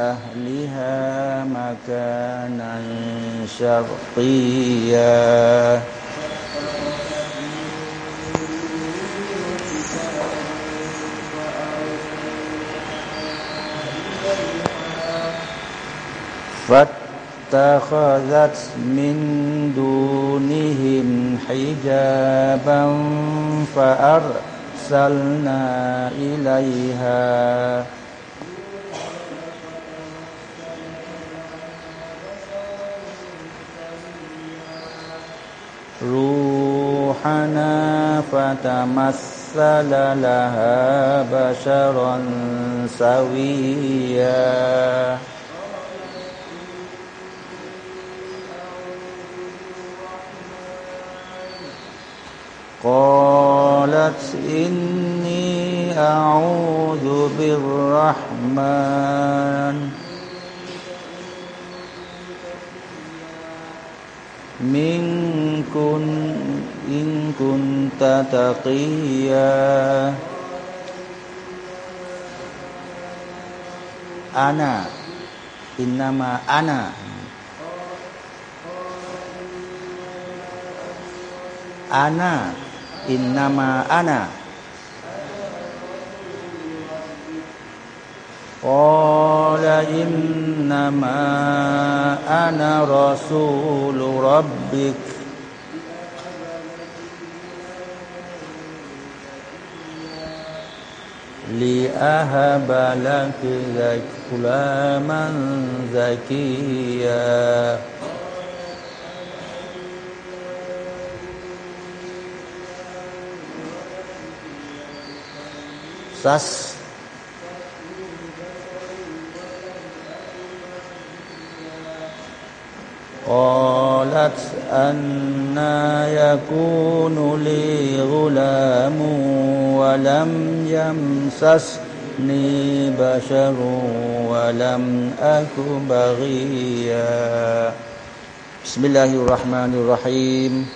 أهلها مكانا شرقيا. فاتخذت من دونهم حجابا فأرسلنا إليها روحنا فتمثل لها بشرا سويا. قالت إني أعوذ بالرحمن. มิงคุณอิงคุณตาตะกียาอานาอินนามาอานาอานาอินนามาอานา قال إنما أنا رسول ربك. لأهب لك غلاما زكيا. Sas قالت أنا يكون لي غلام ولم يمسسني بشر ولم أك بغيا. بسم الله الرحمن الرحيم.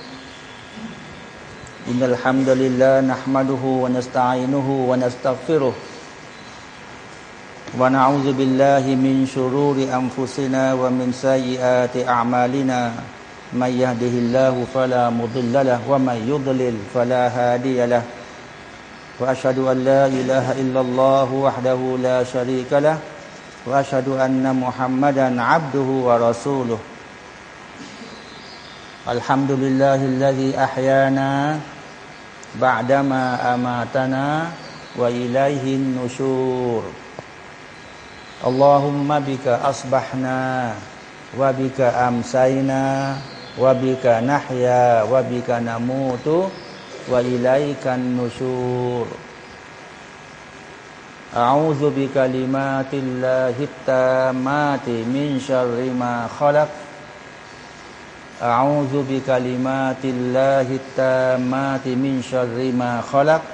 إن الحمد لله نحمده ونستعينه ونستغفره ونعوذ بالله من شرور أنفسنا ومن سيئات أعمالنا. من يهده الله فلا مضل له ومن يضلل فلا هادي له. وأشهد أن لا إله إلا الله وحده لا شريك له. وأشهد أن محمدا عبده ورسوله. الحمد لله الذي أحيانا بعدما أماتنا وإليه النشور. อัลลอฮุมมะบิกะอัสบะฮ์นาวะบิกะอัมไซนาวะบิกะนะฮยาวะบิกะนามูตุวะอิไลกันนุชูร أعوذ بكلمات الله التامات من شر ما خلق. أعوذ بكلمات الله التامات من شر ما خلق.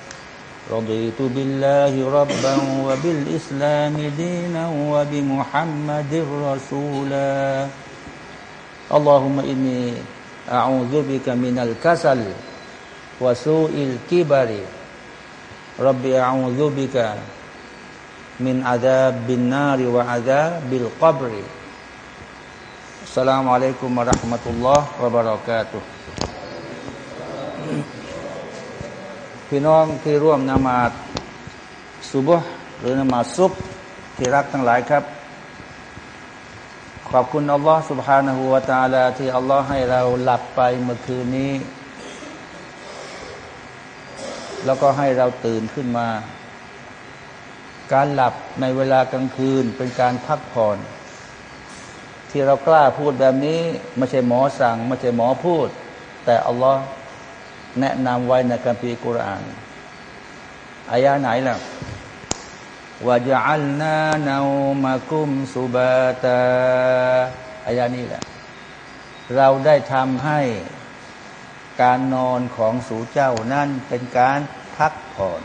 رضيت بالله ربا وبالإسلام دينا وبمحمد رسولا. اللهم إني أعوذ بك من الكسل وسوء الكبر. ربي أعوذ بك من عذاب النار وعذاب القبر. السلام عليكم ورحمة الله وبركاته. พี่น้องที่ร่วมนมาศสุบฮ์หรือนมาซุบที่รักทั้งหลายครับ ขอบคุณอัลลอฮ์ سبحانه และ تعالى ที่อัลลอฮ์ให้เราหลับไปเมื่อคืนนี้ แล้วก็ให้เราตื่นขึ้นมา การหลับในเวลากลางคืนเป็นการพักผ่อน ที่เรากล้าพูดแบบนี้ไม่ใช่หมอสั่งไม่ใช่หมอพูด แต่อัลลอฮ์ แนะนำไว้ในคัมภีร์กุรอานอายาไหนล่ะว่าจะจัลนาเนามากุมสุบาตาอายานี้แหละ เราได้ทำให้การนอนของสู่เจ้านั่นเป็นการพักผ่อน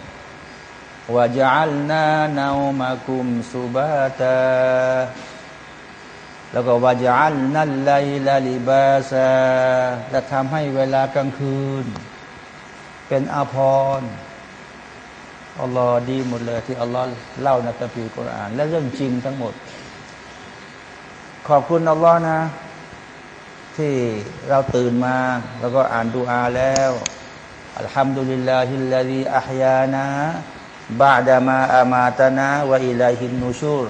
ว่าจะจัลนาเนามากุมสุบาตาแล้วก็ว่าจะอัลนัลไลลาลิบาซาและทำให้เวลากลางคืน เป็นอาภรณ์อัลลอฮ์ดีหมดเลยที่อัลลอฮ์เล่าในคัมภีร์กุรอาน และเรื่องจริงทั้งหมด ขอบคุณอัลลอฮ์นะ ที่เราตื่นมา แล้วก็อ่านดูอาแล้วอัลฮัมดุลิลลาฮิลลาฮิอัฮยานะบาดามาอามาตนะวะอิลัยฮินนูชูร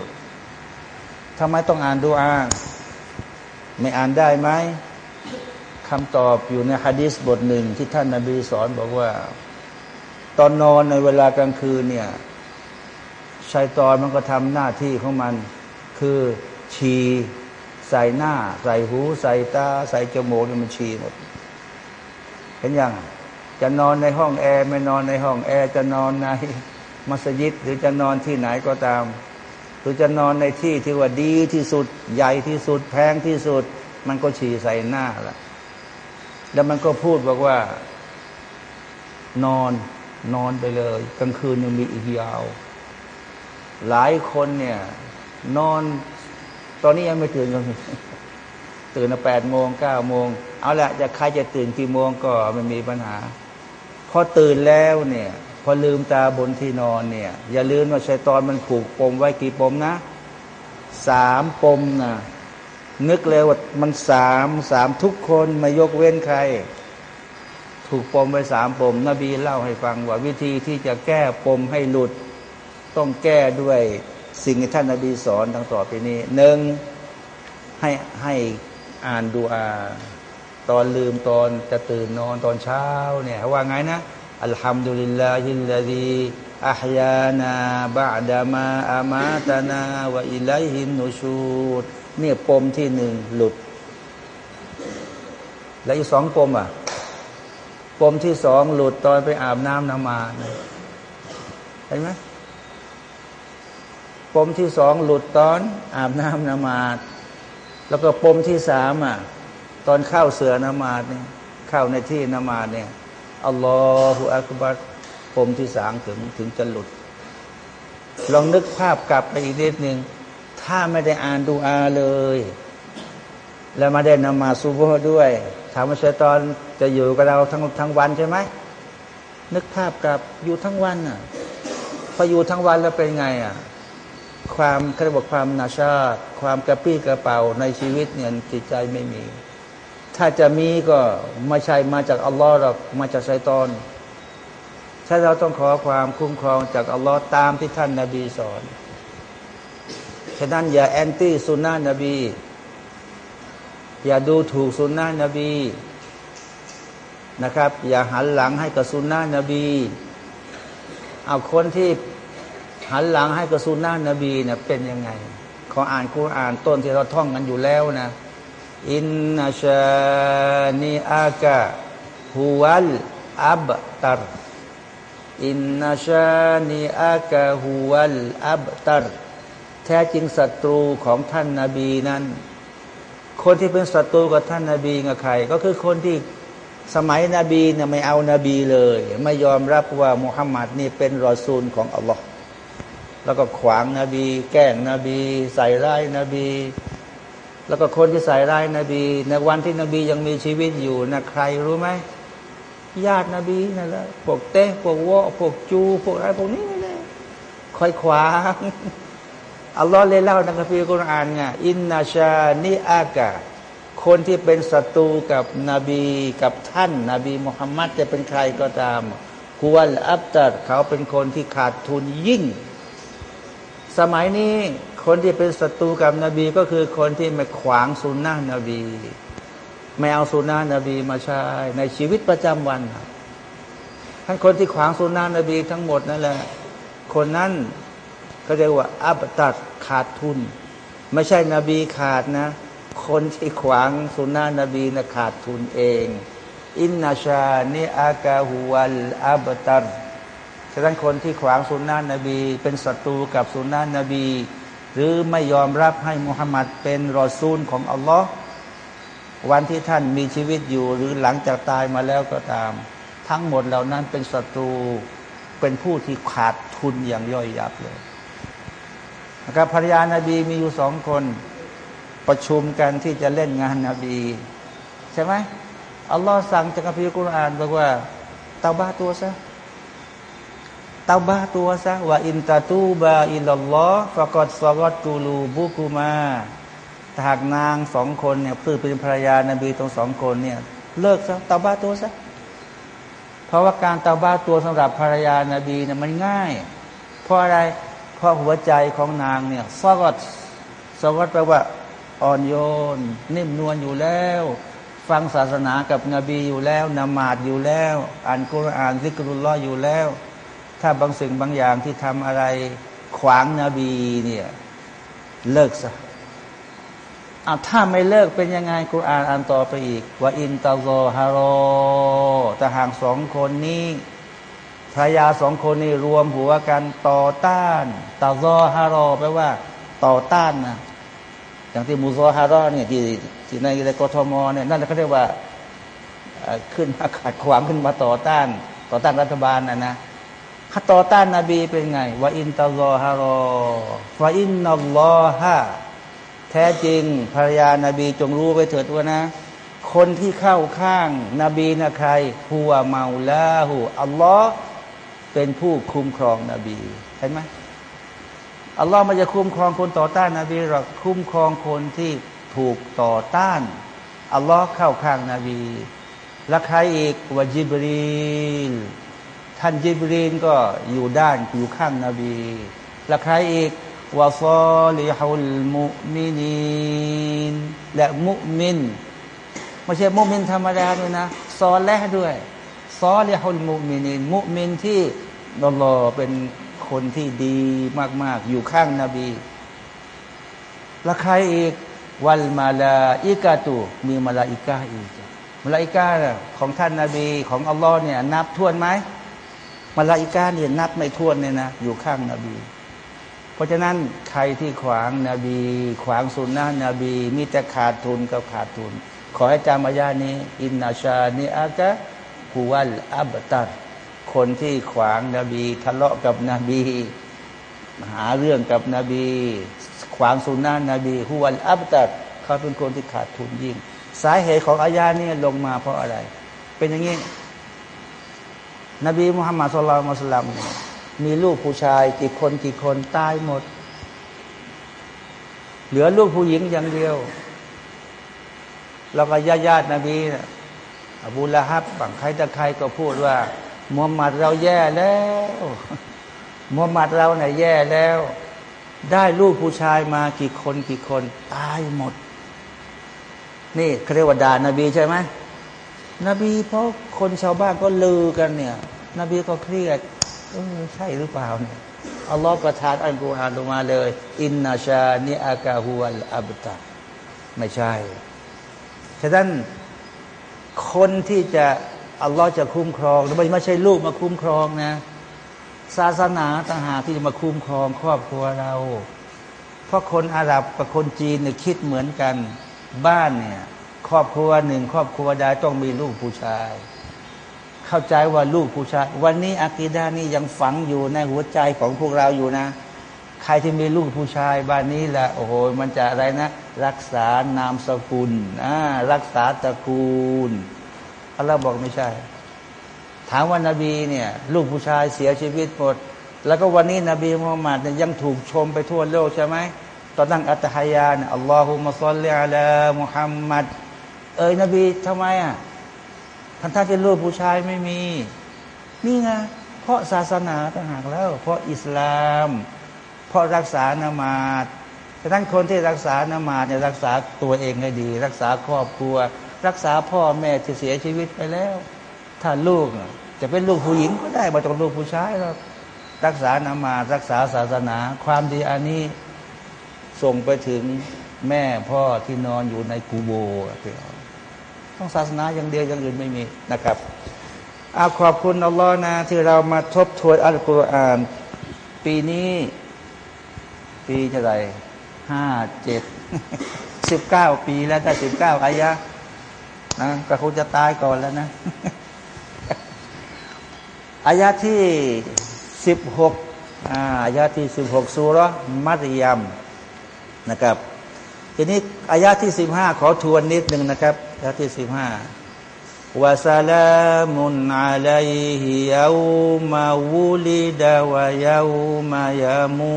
ทำไมต้องอ่านดูอา ไม่อ่านได้ไหม คำตอบอยู่ในฮะดีษบทหนึ่งที่ท่านนาบีสอนบอกว่า ตอนนอนในเวลากลางคืนเนี่ยชัยตอนมันก็ทำหน้าที่ของมัน คือฉีใส่หน้า ใส่หู ใส่ตา ใส่จมูกเนี่ยมันฉีหมดเห็นยังจะนอนในห้องแอร์ไม่นอนในห้องแอร์จะนอนในมัสยิด หรือจะนอนที่ไหนก็ตาม หรือจะนอนในที่ที่ว่าดีที่สุด ใหญ่ที่สุดแพงที่สุด มันก็ฉี่ใส่หน้าละ แล้วมันก็พูดบอกว่า นอนนอนไปเลย กลางคืนยังมีอีกยาว หลายคนเนี่ย นอน ตอนนี้ยังไม่ตื่นกันตื่นแปดโมงเก้าโมง เอาละจะใครจะตื่นกี่โมงก็ไม่มีปัญหา พอตื่นแล้วเนี่ย พอลืมตาบนที่นอนเนี่ย อย่าลืมว่าชัยตอนมันผูกปมไว้กี่ปมนะสามปมนะ นึกเลยว่ามันสามสามทุกคนไม่ยกเว้นใคร ถูกปมไปสามปม นบีเล่าให้ฟังว่าวิธีที่จะแก้ปมให้หลุด ต้องแก้ด้วยสิ่งที่ท่านนบีสอนทั้งต่อไปนี้หนึ่งให้ให้อ่านดูอาตอนลืมตอนจะตื่นนอนตอนเช้าเนี่ยว่าไงนะอัลฮัมดุลิลลาฮิลลาดีอัฮยานาบาดามาอามาตานาวะอิลัยฮินนูชูด เนี่ยปมที่หนึ่งหลุด และอีกสองปมอะ ปมที่สองหลุดตอนไปอาบน้ำนมาเห็นไหมปมที่สองหลุดตอนอาบน้ำนมาแล้วก็ปมที่สามอะ ตอนเข้าเสือนมาเนี่ยเข้าในที่นมาเนี่ยอัลลอฮฺอักบัรปมที่สามถึงถึงจะหลุด ลองนึกภาพกลับไปอีกนิดหนึ่ง ถ้าไม่ได้อ่านดูอาเลย แล้วมาได้นมาซูโบด้วยถามว่าชัยตอนจะอยู่กับเราทั้งทั้งวันใช่ไหมนึกภาพกับอยู่ทั้งวันอะพออยู่ทั้งวันแล้วเป็นไงอะความเขาบอกความนาชาติความกระปี้กระเป๋าในชีวิตเนี่ยจิตใจไม่มี ถ้าจะมีก็ไม่ใช่มาจากอัลลอฮ์หรอกมาจากชัยตอนถ้าเราต้องขอความคุ้มครองจากอัลลอฮ์ตามที่ท่านนาบีสอน ฉะนั้นอย่าแอนตี้สุนนะนบี อย่าดูถูกสุนนะนบีนะครับ อย่าหันหลังให้กับสุนนะนบี เอาคนที่หันหลังให้กับสุนนะนบีเนี่ยเป็นยังไง ขออ่านคุรอ่านต้นที่เราท่องกันอยู่แล้วนะ อินนาชานีอากะฮุวัลอับตัรอินนาชานีอากะฮุวัลอับตัร แท้จริงศัตรูของท่านนาบีนั้น คนที่เป็นศัตรูกับท่านนาบีกับใคร ก็คือคนที่สมัยนบีเนี่ยไม่เอานาบีเลย ไม่ยอมรับว่ามุฮัมมัดนี่เป็นรอซูลของอัลลอฮ์แล้วก็ขวางนาบี แกล้งนบี ใส่ร้ายนบี แล้วก็คนที่ใส่ร้ายนบี ในวันที่นบียังมีชีวิตอยู่นะใครรู้ไหมญาตินบีนั่นแหละพวกเต้พวกวอพวกจู พวกอะไรพวกนี้นี่แหละคอยขวาง อัลลอฮ์เลยเล่าในคัมภีร์กุรอานไงอินนาชานิอากะ คนที่เป็นศัตรูกับนบีกับท่านนาบีมุฮัมมัดจะเป็นใครก็ตามฮุวัลอับตัดเขาเป็นคนที่ขาดทุนยิ่ง สมัยนี้คนที่เป็นศัตรูกับนบีก็คือคนที่ไม่ขวางสุนนะนบี ไม่เอาสุนนะนบีมาใช้ในชีวิตประจำวันท่านคนที่ขวางสุนนะนบีทั้งหมดนั่นแหละ คนนั้น ก็เรียกว่า อับตัดขาดทุน ไม่ใช่นบีขาดนะ คนที่ขวางสุนนะนบีนะขาดทุนเอง อินนาชาเนอากาฮุวลอับตัรฉะนั้นคนที่ขวางสุนนะนบี เป็นศัตรูกับสุนนะนบี หรือไม่ยอมรับให้มุฮัมมัดเป็นรอซูลของอัลลอฮ์วันที่ท่านมีชีวิตอยู่หรือหลังจากตายมาแล้วก็ตาม ทั้งหมดเหล่านั้นเป็นศัตรูเป็นผู้ที่ขาดทุนอย่างย่อยยับเลย นะครับภรรยานาบีมีอยู่สองคนประชุมกันที่จะเล่นงานนาบี ใช่ไหมอัลลอฮ์สั่งจากคัมภีร์กุรอานบอกว่าเตาบ้าตัวซะเตาบ้าตัวซะว่าอินตาตูบาอิลลอฮ์ฟะกอดสวัตกูลูบุกุมาหากนางสองคนเนี่ยพื่อเป็นภรรยานาบีตรงสองคนเนี่ย เลิกซะเตาบ้าตัวซะเพราะว่าการเตาบ้าตัวสำหรับภรรยานาบีเนี่ยมันง่าย เพราะอะไร เพราะหัวใจของนางเนี่ยสวัสสวัสแปลว่าอ่อนโยน นิ่มนวลอยู่แล้ว ฟังศาสนากับนบีอยู่แล้วนมาดอยู่แล้ว อ่านกุรอานซิกรุลลออยู่แล้ว ถ้าบางสิ่งบางอย่างที่ทำอะไรขวางนบีเนี่ยเลิกซะอาถ้าไม่เลิกเป็นยังไงกุรอานอ่านต่อไปอีก ว่าอินตาโซฮารอแต่ห่างสองคนนี้ ภรรยาสองคนนี้รวมหัวกันต่อต้านตาซอฮารอแปลว่า ต่อต้านนะอย่างที่มูซอฮารอเนี่ยที่ที่ในในกทมเนี่ยนั่นเขาเรียกว่าขึ้นมาขัดขวางขึ้นมาต่อต้าน ต่อต้านรัฐบาลนะนะถ้าต่อต้านนาบีเป็นไงว่าอินตาซอฮารอว่าอินนัลลอฮะแท้จริงภรรยานาบีจงรู้ไปเถิดว่านะ คนที่เข้าข้าง นบีนะใครหัวเมาลาหูอัลลอฮ์ เป็นผู้คุ้มครองนบีเห็นไหมอัลลอฮ์มันจะคุ้มครองคนต่อต้านนบีหรอกคุ้มครองคนที่ถูกต่อต้านอัลลอฮ์เข้าข้างนบี และใครอีกวะจิบรีลท่านจิบรีนก็อยู่ด้านอยู่ข้างนบี และใครอีกวะซอลิฮุลมุมินีนและมุมินไม่ใช่มุมินธรรมดาด้วยนะซอลและด้วยซอลิฮุลมุมินีนมุมินที่ อัลลอเป็นคนที่ดีมาก ๆ อยู่ข้างนบี และใครอีก วัลมาลาอิกาตูมีมาลาอิกาอีกมาลาอิกาของท่านนาบีของอัลลอฮ์เนี่ยนับทวนไหมมาลาอิกาเนี่ยนับไม่ทวนเนี่ยนะอยู่ข้างนบี เพราะฉะนั้นใครที่ขวางนาบี ขวางสุนนะนบี มีแต่ขาดทุนกับขาดทุน ขอให้จำมายานี้ อินนาชาเนอากะฮุวัลอับตัร คนที่ขวางนาบีทะเลาะกับนบีหาเรื่องกับนบี ขวางสุนนะนบีฮุวัลอับตัดเขาเป็นคนที่ขาดทุนยิ่ง สาเหตุของอายาเนี่ยลงมาเพราะอะไร เป็นอย่างนี้นบีมุฮัมมัดสุลลัลมุสลัมมีลูกผู้ชายกี่คนกี่คนตายหมด เหลือลูกผู้หญิงอย่างเดียว แล้วก็ญาติญาตินบีอบูละฮับบางใครตะใครก็พูดว่า มุฮัมมัดเราแย่แล้วมุฮัมมัดเราเนี่ยแย่แล้ว ได้ลูกผู้ชายมากี่คนกี่คน ตายหมด นี่เขาเรียกว่าด่านบีใช่ไหมนบีเพราะคนชาวบ้านก็ลือกันเนี่ย นบีก็เครียดเออใช่หรือเปล่าเนี่ยอัลลอฮฺประทานอัลกุรอานลงมาเลย อินนาชาเนอากาฮุวัลอับตาไม่ใช่ ฉะนั้นคนที่จะ อัลลอฮ์จะคุ้มครองไม่ไม่ใช่ลูกมาคุ้มครองนะ ศาสนาต่างหากที่จะมาคุ้มครองครอบครัวเรา เพราะคนอาหรับกับคนจีนเนี่ยคิดเหมือนกันบ้านเนี่ย ครอบครัวหนึ่งครอบครัวใดต้องมีลูกผู้ชาย เข้าใจว่าลูกผู้ชาย วันนี้อากีดานี่ยังฝังอยู่ในหัวใจของพวกเราอยู่นะ ใครที่มีลูกผู้ชายบ้านนี้แหละโอ้โหมันจะอะไรนะ รักษานามสกุลอ่ารักษาตระกูล อัลลอฮ์บอกไม่ใช่ ถามว่านาบีเนี่ยลูกผู้ชายเสียชีวิตหมด แล้วก็วันนี้นบีมุฮัมมัดเนี่ยยังถูกชมไปทั่วโลกใช่ไหมตอนนั่งอัตฮายานอัลลอฮุมะซัลลิอัลามุฮัมมัดเอ้ยนบีทำไมอะท่านท่านจะลูกผู้ชายไม่มี นี่ไงเพราะศาสนาต่างหากแล้ว เพราะอิสลาม เพราะรักษานามาดแต่ท่านคนที่รักษานามาดเนี่ยรักษาตัวเองให้ดี รักษาครอบครัว รักษาพ่อแม่ที่เสียชีวิตไปแล้ว ถ้าลูกจะเป็นลูกผู้หญิงก็ได้มาต้องลูกผู้ชายเรารักษานามารักษาศาสนา ความดีอันนี้ส่งไปถึงแม่พ่อที่นอนอยู่ในกูโบต้องศาสนาอย่างเดียวอย่างอื่นไม่มีนะครับอาขอบคุณอัลลอฮ์นะที่เรามาทบทวนอัลกุรอาน ปีนี้ ปีเท่าไรห้าเจ็ดสิบเก้าปีแล้วถ้าสิบเก้าอายะ นะก็คงจะตายก่อนแล้วนะอายะที่สิบหกอายะที่สิบหกสุรมัตยมนะครับ ทีนี้อายะที่สิบห้าขอทวนนิดหนึ่งนะครับอายะที่สิบห้าวะซาลามุนอาลัยฮิยามาวูลิดาวะยามายามู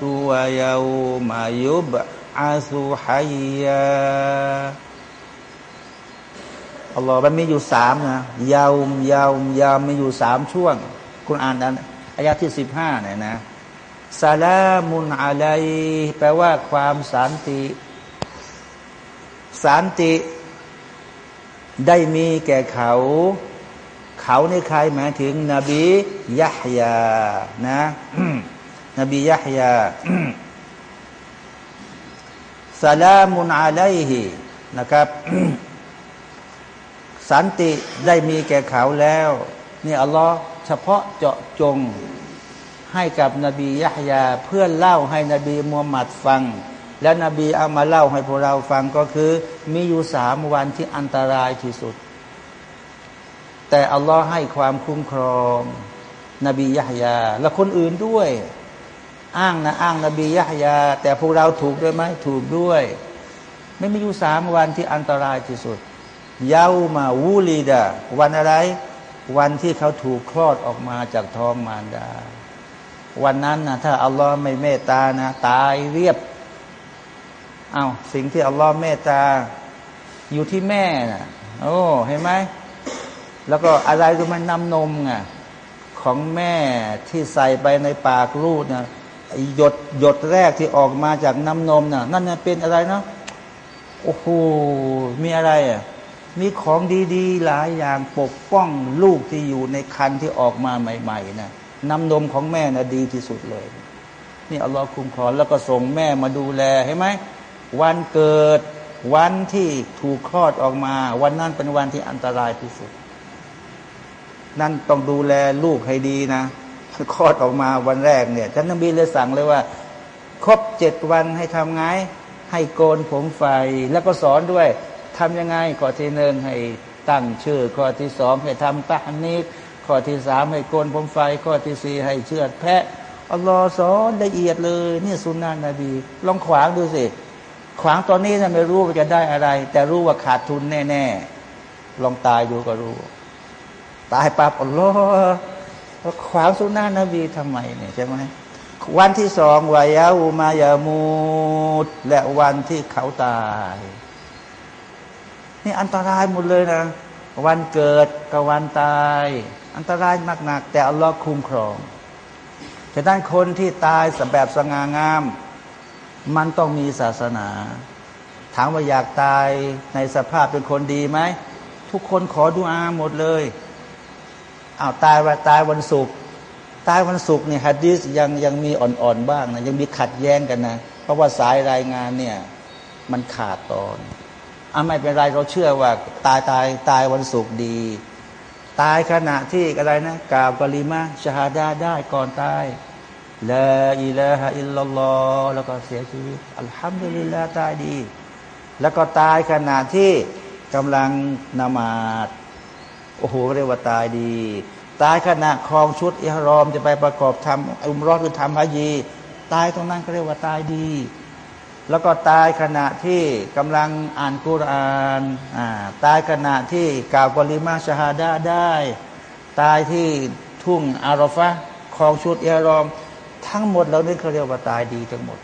ตุวะยามายุบอาสุฮัยยา อัลลอฮ์มันมีอยู่สามนะยาวยาวยาวมีอยู่สามช่วง คุณอ่านนั้นอายะที่สิบห้าเนี่ยนะซาลามุนอะลัยแปลว่าความสันติสันติได้มีแก่เขา เขาในใครหมายถึง นบียะฮยานะนบียะฮยาซาลามุนอะลัยฮินะครับ สันติได้มีแก่เขาแล้วนี่อัลลอฮ์เฉพาะเจาะจงให้กับนบียะฮยาเพื่อเล่าให้นบีมูฮัมมัดฟัง แล้วนบีเอามาเล่าให้พวกเราฟังก็คือ มีอยู่สามวันที่อันตรายที่สุด แต่อัลลอฮ์ให้ความคุ้มครอง นบียะฮยา และคนอื่นด้วย อ้างนะอ้างนบียะฮยา แต่พวกเราถูกด้วยไหมถูกด้วย ไม่มีอยู่สามวันที่อันตรายที่สุด เยามาวูลีดาวันอะไร วันที่เขาถูกคลอดออกมาจากท้องมารดา วันนั้นนะถ้าอัลลอฮ์ไม่เมตตานะ ตายเรียบเอาสิ่งที่อัลลอฮ์เมตตา อยู่ที่แม่นะโอ้เห็นไหมแล้วก็อะไรก็มันน้ำนมไงของแม่ที่ใส่ไปในปากลูกนะหยดหยดแรกที่ออกมาจากน้ำนมนะ่ะ นั่นเป็นอะไรนะโอ้โหมีอะไรอะ มีของดีๆ หลายอย่างปกป้องลูกที่อยู่ในคันที่ออกมาใหม่ ๆนะน้ำนมของแม่นะดีที่สุดเลย นี่อัลลอฮ์คุ้มครองแล้วก็ส่งแม่มาดูแลเห็นไหมวันเกิดวันที่ถูกคลอดออกมา วันนั้นเป็นวันที่อันตรายที่สุด นั่นต้องดูแลลูกให้ดีนะคลอดออกมาวันแรกเนี่ยท่านนบีเลยสั่งเลยว่า ครบเจ็ดวันให้ทำไง ให้โกนผมไฟแล้วก็สอนด้วย ทำยังไงข้อที่หนึ่งให้ตั้งชื่อข้อที่สองให้ทำตานิดข้อที่สามให้โกนผมไฟข้อที่สี่ให้เชือดแพะอัลลอฮ์สอนละเอียดเลยนี่สุนนะนบี ลองขวางดูสิ ขวางตอนนี้นะไม่รู้ว่าจะได้อะไร แต่รู้ว่าขาดทุนแน่ ๆ ลองตายดูก็รู้ ตายปั๊บอัลลอฮ์ขวางสุนนะนบีทำไมเนี่ยใช่ไหมวันที่สองวายาอูมายามูดและวันที่เขาตาย นี่อันตรายหมดเลยนะ วันเกิดกับวันตาย อันตรายมากหนัก แต่อัลลอฮ์คุ้มครองฉะนั้นคนที่ตายแบบสง่างาม มันต้องมีศาสนา ถามว่าอยากตายในสภาพเป็นคนดีไหม ทุกคนขอดุอาหมดเลยอ้าวตายว่าตายวันศุกร์ตายวันศุกร์เนี่ยฮัดดิสยังยังมีอ่อนๆบ้างนะยังมีขัดแย้งกันนะ เพราะว่าสายรายงานเนี่ย มันขาดตอน อะไม่เป็นไรเราเชื่อว่า ตายตายตายวันศุกร์ดี ตายขณะที่อะไรนะกาบกลิมาชาดาได้ก่อนตายละอิละฮะอิลลัลลอฮแล้วก็เสียชีวิตอัลฮัมดุลิลลาตายดี แล้วก็ตายขณะที่กำลังนมาดโอ้โหเรียกว่าตายดี ตายขณะครองชุดอิฮรอมจะไปประกอบทำอุมรอดหรือทำฮายี ตายตรงนั้นก็เรียกว่าตายดี แล้วก็ตายขณะที่กำลังอ่านกุรานอ่าตายขณะที่กล่าวกลิมาชฮาดาได้ ตายที่ทุ่งอารอฟะคลองชุดเอรอม ทั้งหมดเหล่านี้เขาเรียกว่าตายดีทั้งหมด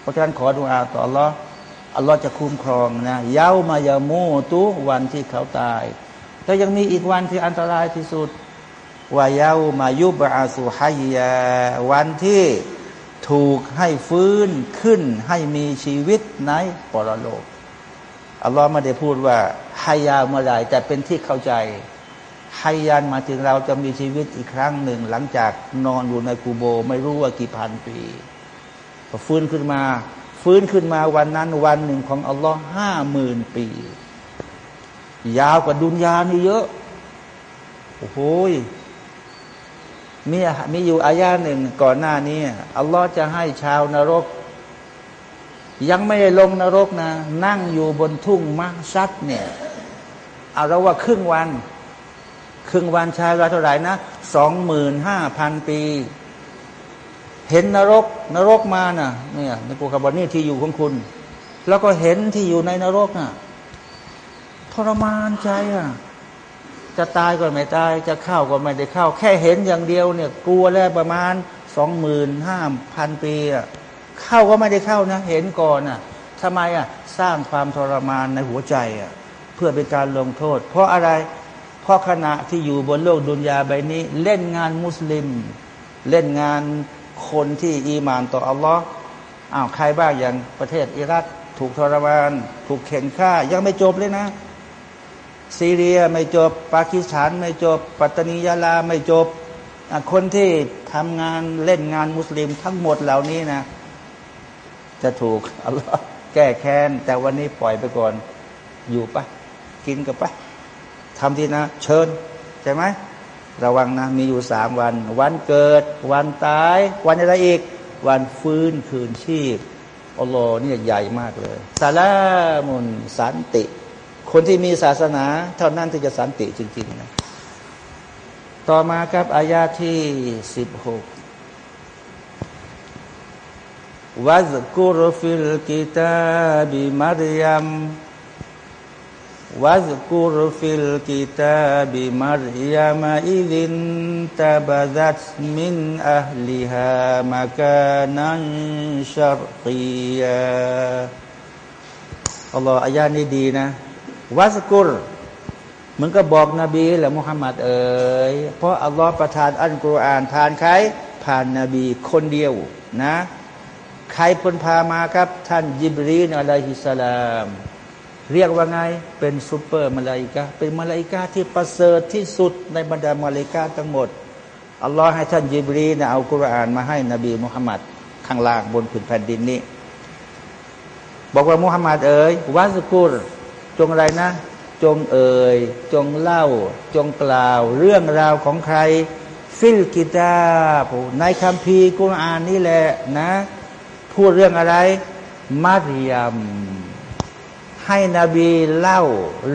เพราะฉะนั้นขอดูอาต่ออัลลอฮ์อัลลอฮ์จะคุ้มครองนะเย้ามายามูตุวันที่เขาตาย แต่ยังมีอีกวันที่อันตรายที่สุดว่าเย้ามายุบอาสุฮัยยาวันที่ ถูกให้ฟื้นขึ้นให้มีชีวิตในปรโลก อัลลอฮ์ไม่ได้พูดว่าให้ยาวเมื่อไรแต่เป็นที่เข้าใจไฮยันมาถึงเราจะมีชีวิตอีกครั้งหนึ่ง หลังจากนอนอยู่ในกูโบ ไม่รู้ว่ากี่พันปีพอฟื้นขึ้นมา ฟื้นขึ้นมาวันนั้นวันหนึ่งของอัลลอฮ์ห้าหมื่นปี ยาวกว่าดุนยานี่เยอะ โอ้โห มีมีอยู่อายาหนึ่งก่อนหน้านี้อัลลอฮ์จะให้ชาวนรก ยังไม่ได้ลงนรกนะ นั่งอยู่บนทุ่งมักซัดเนี่ยเอาเราว่าครึ่งวัน ครึ่งวันชายว่าเท่าไหร่นะสองหมื่นห้าพันปี เห็นนรก นรกมานะ่ะเนี่ยในกูคาบอนี่ที่อยู่ของคุณ แล้วก็เห็นที่อยู่ในนรกนะ่ะทรมานใจอะ จะตายก็ไม่ตาย จะเข้าก็ไม่ได้เข้า แค่เห็นอย่างเดียวเนี่ย กลัวแล้วประมาณสองหมื่นห้าพันปีอะเข้าก็ไม่ได้เข้านะ เห็นก่อนอะทำไมอะสร้างความทรมานในหัวใจอะเพื่อเป็นการลงโทษ เพราะอะไร เพราะขณะที่อยู่บนโลกดุนยาใบนี้ เล่นงานมุสลิม เล่นงานคนที่อีมานต่ออัลลอฮ์อ้าวใครบ้างอย่างประเทศอิรักถูกทรมาน ถูกเข็นฆ่า ยังไม่จบเลยนะ ซีเรียไม่จบ ปากีสถานไม่จบ ปัตตานียาลาไม่จบ คนที่ทำงานเล่นงานมุสลิมทั้งหมดเหล่านี้นะ จะถูกอัลลอฮ์แก้แค้น แต่วันนี้ปล่อยไปก่อน อยู่ปะกินกับปะทำทีนะ เชิญ ใช่ไหมระวังนะ มีอยู่สามวัน วันเกิด วันตาย วันอะไรอีก วันฟื้นคืนชีพอัลลอฮ์นี่ใหญ่มากเลยซาลามุนสันติ คนที่มีศาสนา เท่านั้นที่จะสันติจริงๆนะต่อมาครับอายาที่สิบหกวัซกุรฟิลกิตาบิมารยัมวัซกุรฟิลกิตาบิมารยัมอิดินตาบาดัตมินอัลลิฮามากานันชารกียาอัลลอฮฺอายานี้ดีนะ วัสกุลมันก็บอกนบีแหละมุฮัมมัดเอ๋ยเพราะอัลลอฮ์ประทานอัลกุรอานผ่านใครผ่านนบีคนเดียวนะ ใครนำพามาครับ ท่านยิบรีนعليه السلام เรียกว่าไงเป็นซูเปอร์มาลาอิกาเป็นมาลาอิกาที่ประเสริฐที่สุดในบรรดามาลาอิกาทั้งหมดอัลลอฮ์ให้ท่านยิบรีนเอากุรอานมาให้นบีมุฮัมมัดข้างล่างบนผืนแผ่นดินนี้ บอกว่ามุฮัมมัดเอ๋ยวัสกุล จงอะไรนะ จงเอ่ย จงเล่า จงกล่าว เรื่องราวของใคร ฟิลกิตาในคัมภีร์กุรอานนี่แหละนะ พูดเรื่องอะไร มาริยมให้นบีเล่า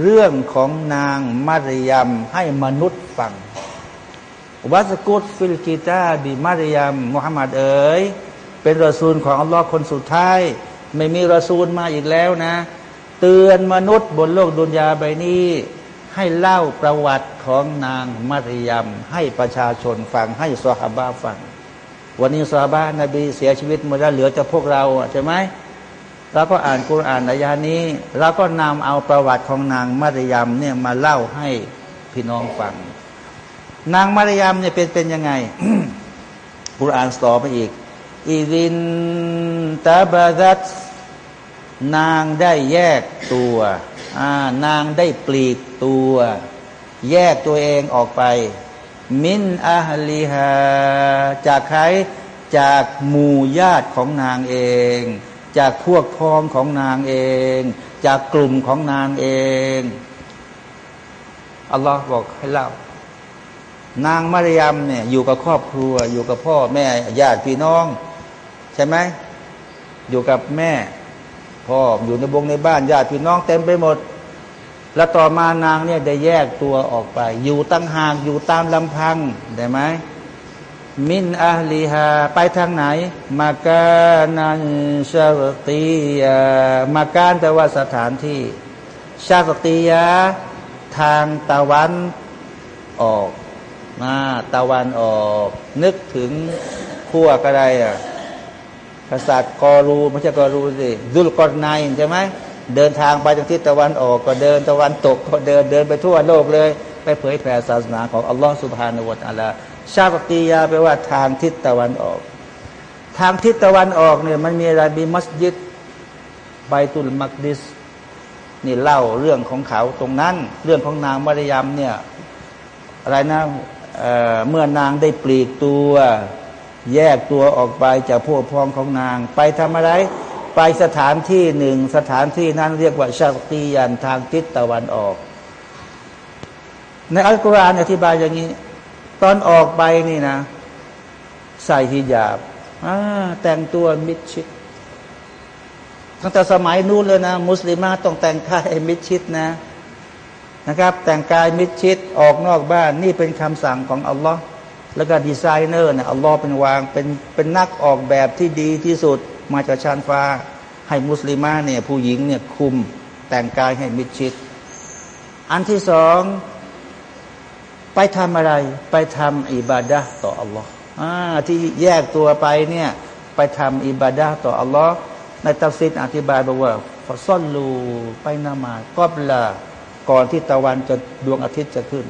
เรื่องของนางมาริยมให้มนุษย์ฟังวัสกุตฟิลกิตาบีมาริยมมุฮัมมัดเอ๋ยเป็นรอซูลของอัลลอฮ์คนสุดท้าย ไม่มีรอซูลมาอีกแล้วนะ เตือนมนุษย์บนโลกดุนยาใบนี้ ให้เล่าประวัติของนางมัตยม ให้ประชาชนฟังให้สฮาบาฟัง วันนี้สฮาบานาบีเสียชีวิตหมดแล้วเหลือแต่พวกเราใช่ไหมเราก็อ่านกุรอานอายานี้เราก็นำเอาประวัติของนางมัตยมเนี่ยมาเล่าให้พี่น้องฟัง นางมัตยมเนี่ยเป็นเป็นยังไงกุรอานสอไปอีกอีดินตาบาดัต นางได้แยกตัว นางได้ปลีกตัว แยกตัวเองออกไป มินอาฮลีฮาจากใครจากหมู่ญาติของนางเอง จากพวกพ้องของนางเอง จากกลุ่มของนางเองอัลลอฮ์บอกให้เล่านางมารยมเนี่ยอยู่กับครอบครัว อยู่กับพ่อแม่ญาติพี่น้อง ใช่ไหมอยู่กับแม่ พ่ออยู่ในวงในบ้านญาติพี่น้องเต็มไปหมด แล้วต่อมานางเนี่ยได้แยกตัวออกไป อยู่ตั้งห่างอยู่ตามลำพังได้ไหมมินอาลีฮาไปทางไหน มากานันชาตียามาการแปลว่าสถานที่ ชาตียาทางตะวันออกมาตะวันออก นึกถึงขั้วกระไดอะ กษัตริย์กอรูไม่ใช่กอรูสิดุลกอรนใช่ไหมเดินทางไปทางทิศตะวันออกก็เดินตะวันตกก็เดินเดินไปทั่วโลกเลย ไปเผยแผ่ศาสนาของอัลลอฮฺสุบฮานาวะอัลลชาปตียาแปลว่าทางทิศตะวันออก ทางทิศตะวันออกเนี่ยมันมีอะไรมีมัสยิดไบตุลมักดิสนี่เล่าเรื่องของเขาตรงนั้น เรื่องของนางมารยามเนี่ยอะไรนะเเมื่อนางได้ปลีกตัว แยกตัวออกไปจากพวกพ้องของนาง ไปทำอะไร ไปสถานที่หนึ่งสถานที่นั้นเรียกว่าชาติยันทางทิศตะวันออก ในอัลกุรอานอธิบายอย่างนี้ ตอนออกไปนี่นะ ใส่ฮิญาบแต่งตัวมิดชิดตั้งแต่สมัยนู้นเลยนะ มุสลิมาต้องแต่งกายมิดชิดนะนะครับ แต่งกายมิดชิดออกนอกบ้านนี่เป็นคำสั่งของอัลลอฮ์ แล้วก็ดีไซเนอร์เนี่ยอัลลอฮ์เป็นวางเป็นเป็นนักออกแบบที่ดีที่สุดมาจากชานฟ้า ให้มุสลิมาเนี่ยผู้หญิงเนี่ยคุมแต่งกายให้มิดชิด อันที่สอง ไปทำอะไร ไปทำอิบาดะต่ออัลลอฮ์ที่แยกตัวไปเนี่ยไปทำอิบาดะต่ออัลลอฮ์ในตัฟซีดอธิบายบอกว่าฟซ่อนลูไปนามาก็เปลาก่อนที่ตะวันจะดวงอาทิตย์จะขึ้น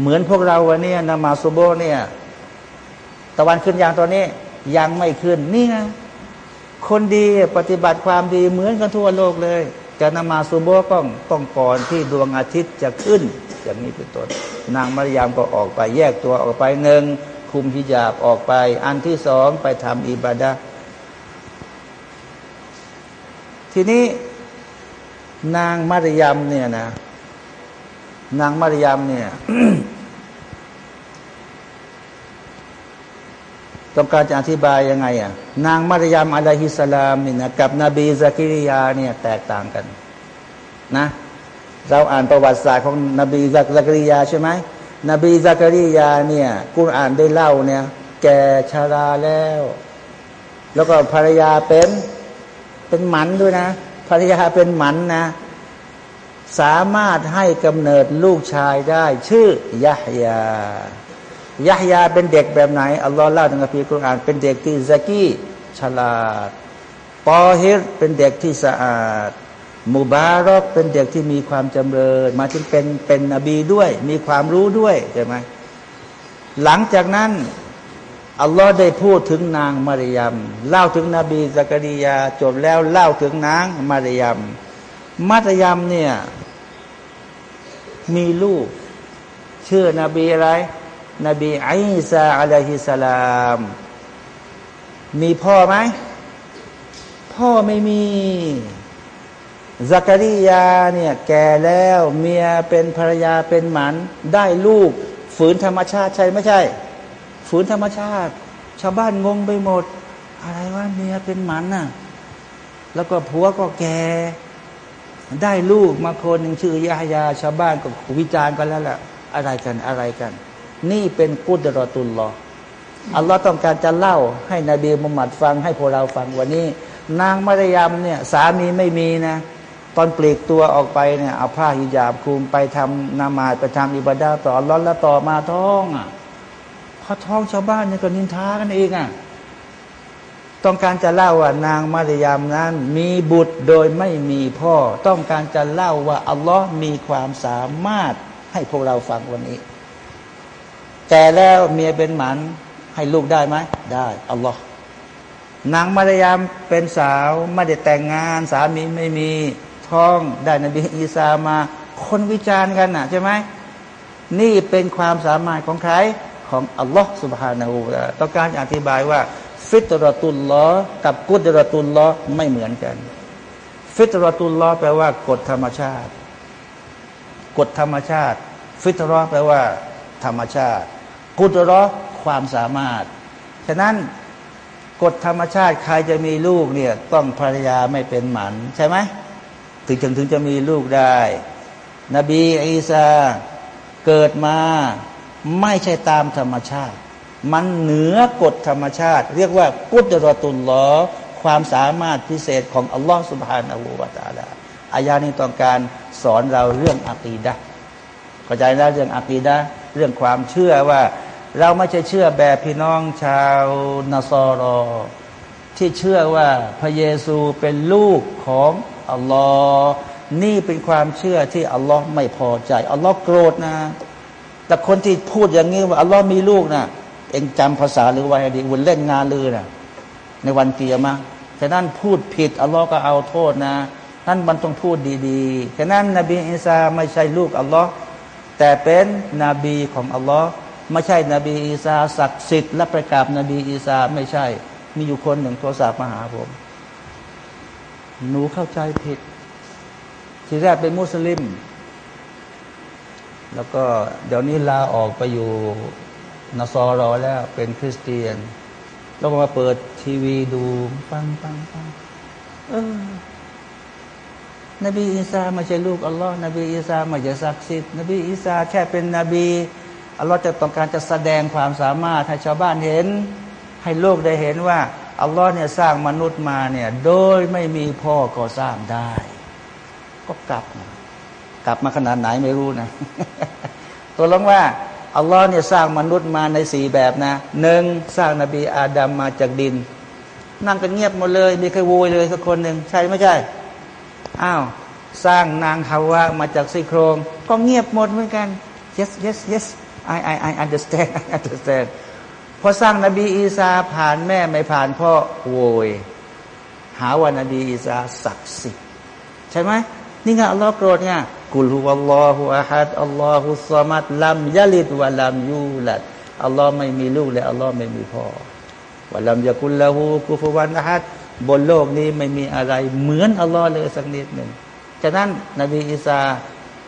เหมือนพวกเราวันนี้นามาซุโบเนี่ย ตะวันขึ้นอย่างตอนนี้ ยังไม่ขึ้นนี่ไงคนดีปฏิบัติความดีเหมือนกันทั่วโลกเลยจะนามาซุโบก็ต้องก่อนที่ดวงอาทิตย์จะขึ้น อย่างนี้เป็นต้นนางมารยามก็ออกไปแยกตัวออกไปหนึ่งคุมฮิญาบออกไป อันที่สองไปทำอิบาดะทีนี้นางมารยามเนี่ยนะ นางมารยามเนี่ยต้องการจะอธิบายยังไงอะนางมารยามอะลัยฮิสลามนี่นะกับนบีซักิริยาเนี่ยแตกต่างกัน นะ เราอ่านประวัติศาสตร์ของนบีซักริยาใช่ไหมนบีซักริยาเนี่ยกุณอ่านได้เล่าเนี่ย แก่ชาราแล้ว แล้วก็ภรรยาเป็นเป็นหมันด้วยนะภรรยาเป็นหมันนะ สามารถให้กำเนิดลูกชายได้ ชื่อยะฮยายะฮยาเป็นเด็กแบบไหน อัลลอฮ์เล่าในคัมภีร์คุรอานเป็นเด็กที่ซากี้ฉลาดปอฮิรเป็นเด็กที่สะอาดมูบารอกเป็นเด็กที่มีความจำเริญ มาถึงเป็นเป็นนบีด้วย มีความรู้ด้วยใช่ไหมหลังจากนั้นอัลลอฮ์ได้พูดถึงนางมารยมเล่าถึงนบีสักรียาจบแล้วเล่าถึงนางมารยม มารยมเนี่ย มีลูก ชื่อนบีอะไรนบีอิสาอะลัยฮิสลาม มีพ่อไหม พ่อไม่มีซักริยาเนี่ยแก่แล้วเมียเป็นภรรยาเป็นหมันได้ลูก ฝืนธรรมชาติใช่ไม่ใช่ ฝืนธรรมชาติ ชาวบ้านงงไปหมด อะไรว่าเมียเป็นหมันน่ะ แล้วก็ผัวก็แก่ ได้ลูกมาคนหนึ่งชื่อยาญาชาวบ้านก็วิจารณ์กันแล้วล่ะอะไรกันอะไรกัน นี่เป็นกุดรอตุลลออัลลอฮ์ต้องการจะเล่าให้นบีมุฮัมมัดฟังให้พวกเราฟังวันนี้ นางมารยามเนี่ยสามีไม่มีนะ ตอนปลีกตัวออกไปเนี่ยเอาผ้าหิญาบคลุมไปทำนามาไปทำอิบาดาต่ออัลลอฮ์แล้วต่อมาท้องอะพอท้องชาวบ้านเนี่ยก็นินทากันเองอะ ต้องการจะเล่าว่านางมารยามนั้น มีบุตรโดยไม่มีพ่อ ต้องการจะเล่าว่าอัลลอฮ์มีความสามารถให้พวกเราฟังวันนี้ แต่แล้วเมียเป็นหมันให้ลูกได้ไหมได้อัลลอฮ์นางมารยามเป็นสาวไม่ได้แต่งงาน สามีไม่มีท้องได้นบีอีสามา คนวิจารณ์กันนะใช่ไหมนี่เป็นความสามารถของใครของอัลลอฮ์สุบฮานาอูต้องการอธิบายว่า ฟิตรตุลลอกับกุดรตุลลอไม่เหมือนกัน ฟิตรตุลลอแปลว่ากฎธรรมชาติ กฎธรรมชาติ ฟิตรอแปลว่า ธรรมชาติ กุดรอความสามารถ ฉะนั้นกฎธรรมชาติใครจะมีลูกเนี่ยต้องภรรยาไม่เป็นหมันใช่ไหมถึงถึงถึงจะมีลูกได้ นบีอีสาเกิดมาไม่ใช่ตามธรรมชาติ มันเหนือกฎธรรมชาติ เรียกว่ากุฎรตุลลอความสามารถพิเศษของอัลลอฮฺสุบฮานาอูวาตาลาอายานี้ต้องการสอนเราเรื่องอักีดะเข้าใจนะเรื่องอักีดะเรื่องความเชื่อว่า เราไม่ใช่เชื่อแบบพี่น้องชาวนาซอรอ ที่เชื่อว่าพระเยซูเป็นลูกของอัลลอฮ์นี่เป็นความเชื่อที่อัลลอฮ์ไม่พอใจอัลลอฮ์โกรธนะ แต่คนที่พูดอย่างนี้ว่าอัลลอฮ์มีลูกน่ะ เองจำภาษาหรือว่าดีวุ่นเล่นงานลือนะในวันเกียร์มาฉะนั้นพูดผิดอัลลอฮ์ก็เอาโทษนะนั่นมันต้องพูดดีๆฉะนั้นนบีอิสาไม่ใช่ลูกอัลลอฮ์แต่เป็นนบีของอัลลอฮ์ไม่ใช่นบีอีสาศักดิ์สิทธิ์และประกาศนบีอีสาไม่ใช่ มีอยู่คนหนึ่งโทรศัพท์มาหาผม หนูเข้าใจผิด ทีแรกเป็นมุสลิม แล้วก็เดี๋ยวนี้ลาออกไปอยู่ นสอรอแล้วเป็นคริสเตียน แล้วก็มาเปิดทีวีดูฟังฟังฟังเออนบีอีสาไม่ใช่ลูกอัลลอฮ์นบีอีสาไม่ใช่ศักดิ์สิทธิ์นบีอีสาแค่เป็นนบีอัลลอฮ์จะต้องการจะแสดงความสามารถให้ชาวบ้านเห็น ให้โลกได้เห็นว่าอัลลอฮ์เนี่ยสร้างมนุษย์มาเนี่ยโดยไม่มีพ่อก็สร้างได้ ก็กลับมากลับมาขนาดไหนไม่รู้นะ ตัวลงว่า อัลลอฮ์เนี่ยสร้างมนุษย์มาในสี่แบบนะหนึ่งสร้างนบีอาดัมมาจากดิน นั่งกันเงียบหมดเลยมีใครโวยเลยสักคนหนึ่งใช่ไม่ใช่อ้าวสร้างนางฮาวามาจากซี่โครง ก็เงียบหมดเหมือนกัน yes yes yes I I I understand I understand พอสร้างนบีอีสาผ่านแม่ไม่ผ่านพ่อโวย หาว่านบีอีสาศักดิ์สิทธิ์ใช่ไหม นี่ไงอัลลอฮ์โกรธไงกุลฮุวัลลอฮุอะฮัดอัลลอฮุสมัดลัมยาลิดวะลัมยูลัดอัลลอฮ์ไม่มีลูกและอัลลอฮ์ไม่มีพ่อวะลัมยากุลละหูกุฟวันอะฮัดบนโลกนี้ไม่มีอะไรเหมือนอัลลอฮ์เลยสักนิดหนึ่งฉะนั้นนบีอีสา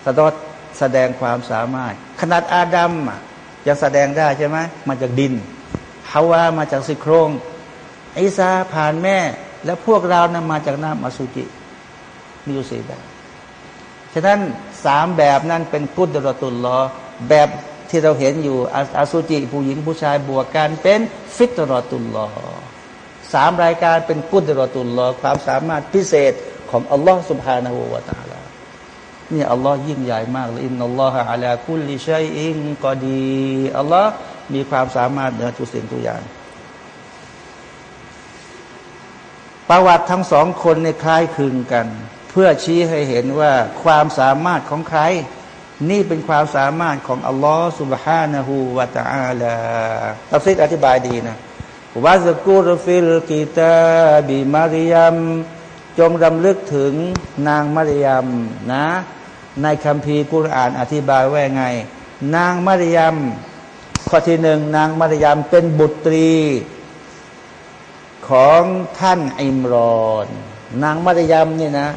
สะดดแสดงความสามารถ ขนาดอาดัมยังแสดงได้ใช่ไหมมาจากดินฮาวามาจากสิโครงอีสาผ่านแม่ และพวกเรานะมาจากน้ำอสุจิมีอยู่สี่แบบ ฉะนั้นสามแบบนั้นเป็นกุดรตุลลอแบบที่เราเห็นอยู่อาสุจิผู้หญิงผู้ชายบวกกันเป็นฟิตรตุลลอสามรายการเป็นกุดรตุลลอความสามารถพิเศษของอัลลอฮ์สุบฮานาหูวาตาลานี่อัลลอฮ์ยิ่งใหญ่มากเลยอินนัลลอฮะอัลาคุลิชัยอิงกอดีอัลลอฮ์มีความสามารถเหนือทุกสิ่งทุกอย่าง ประวัติทั้งสองคนในคล้ายคลึงกัน เพื่อชี้ให้เห็นว่าความสามารถของใคร นี่เป็นความสามารถของอัลลอฮ์ سبحانه และ تعالى ตัฟซิดอธิบายดีนะวาสกุรฟิลกิตาบิมารยมจงรำลึกถึงนางมารยมนะ ในคัมภีร์กุรอานอธิบายว่าไง นางมารยมข้อที่หนึ่งนางมารยมเป็นบุตรีของท่านอิมรอน นางมารยมเนี่ยนะ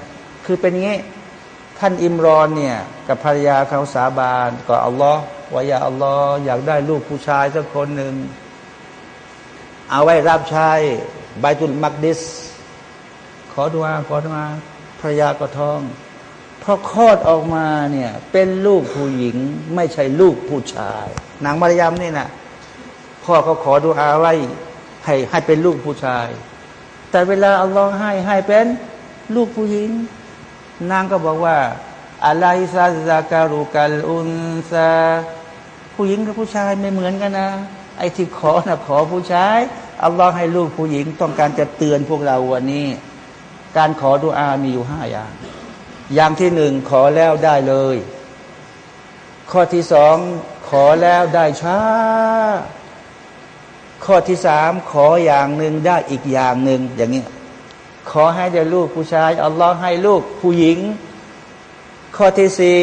คือเป็นงี้ ท่านอิมรอนเนี่ยกับภรรยาเขาสาบานก็อัลลอฮ์วายาอัลลอฮ์อยากได้ลูกผู้ชายสักคนหนึ่ง เอาไว้รับใช้ใบตุลมักดิส ขอดุอาขอดุอาภรรยาก็ท้องพอคลอดออกมาเนี่ย เป็นลูกผู้หญิง ไม่ใช่ลูกผู้ชายนางมารยมนี่นะพ่อเขาขอดุอาไว้ให้ให้เป็นลูกผู้ชาย แต่เวลาอัลลอฮ์ให้ให้เป็นลูกผู้หญิง นางก็บอกว่าอะไรซาซาการุกัลอุนซาผู้หญิงกับผู้ชายไม่เหมือนกันนะ ไอ้ที่ขอนะขอผู้ชายอัลลอฮ์ให้ลูกผู้หญิงต้องการจะเตือนพวกเราวันนี้ การขอดุอามีอยู่ห้าอย่าง อย่างที่หนึ่งขอแล้วได้เลย ข้อที่สองขอแล้วได้ช้า ข้อที่สามขออย่างหนึ่งได้อีกอย่างหนึ่งอย่างนี้ ขอให้ได้ลูกผู้ชาย อัลลอฮ์ให้ลูกผู้หญิง ข้อที่สี่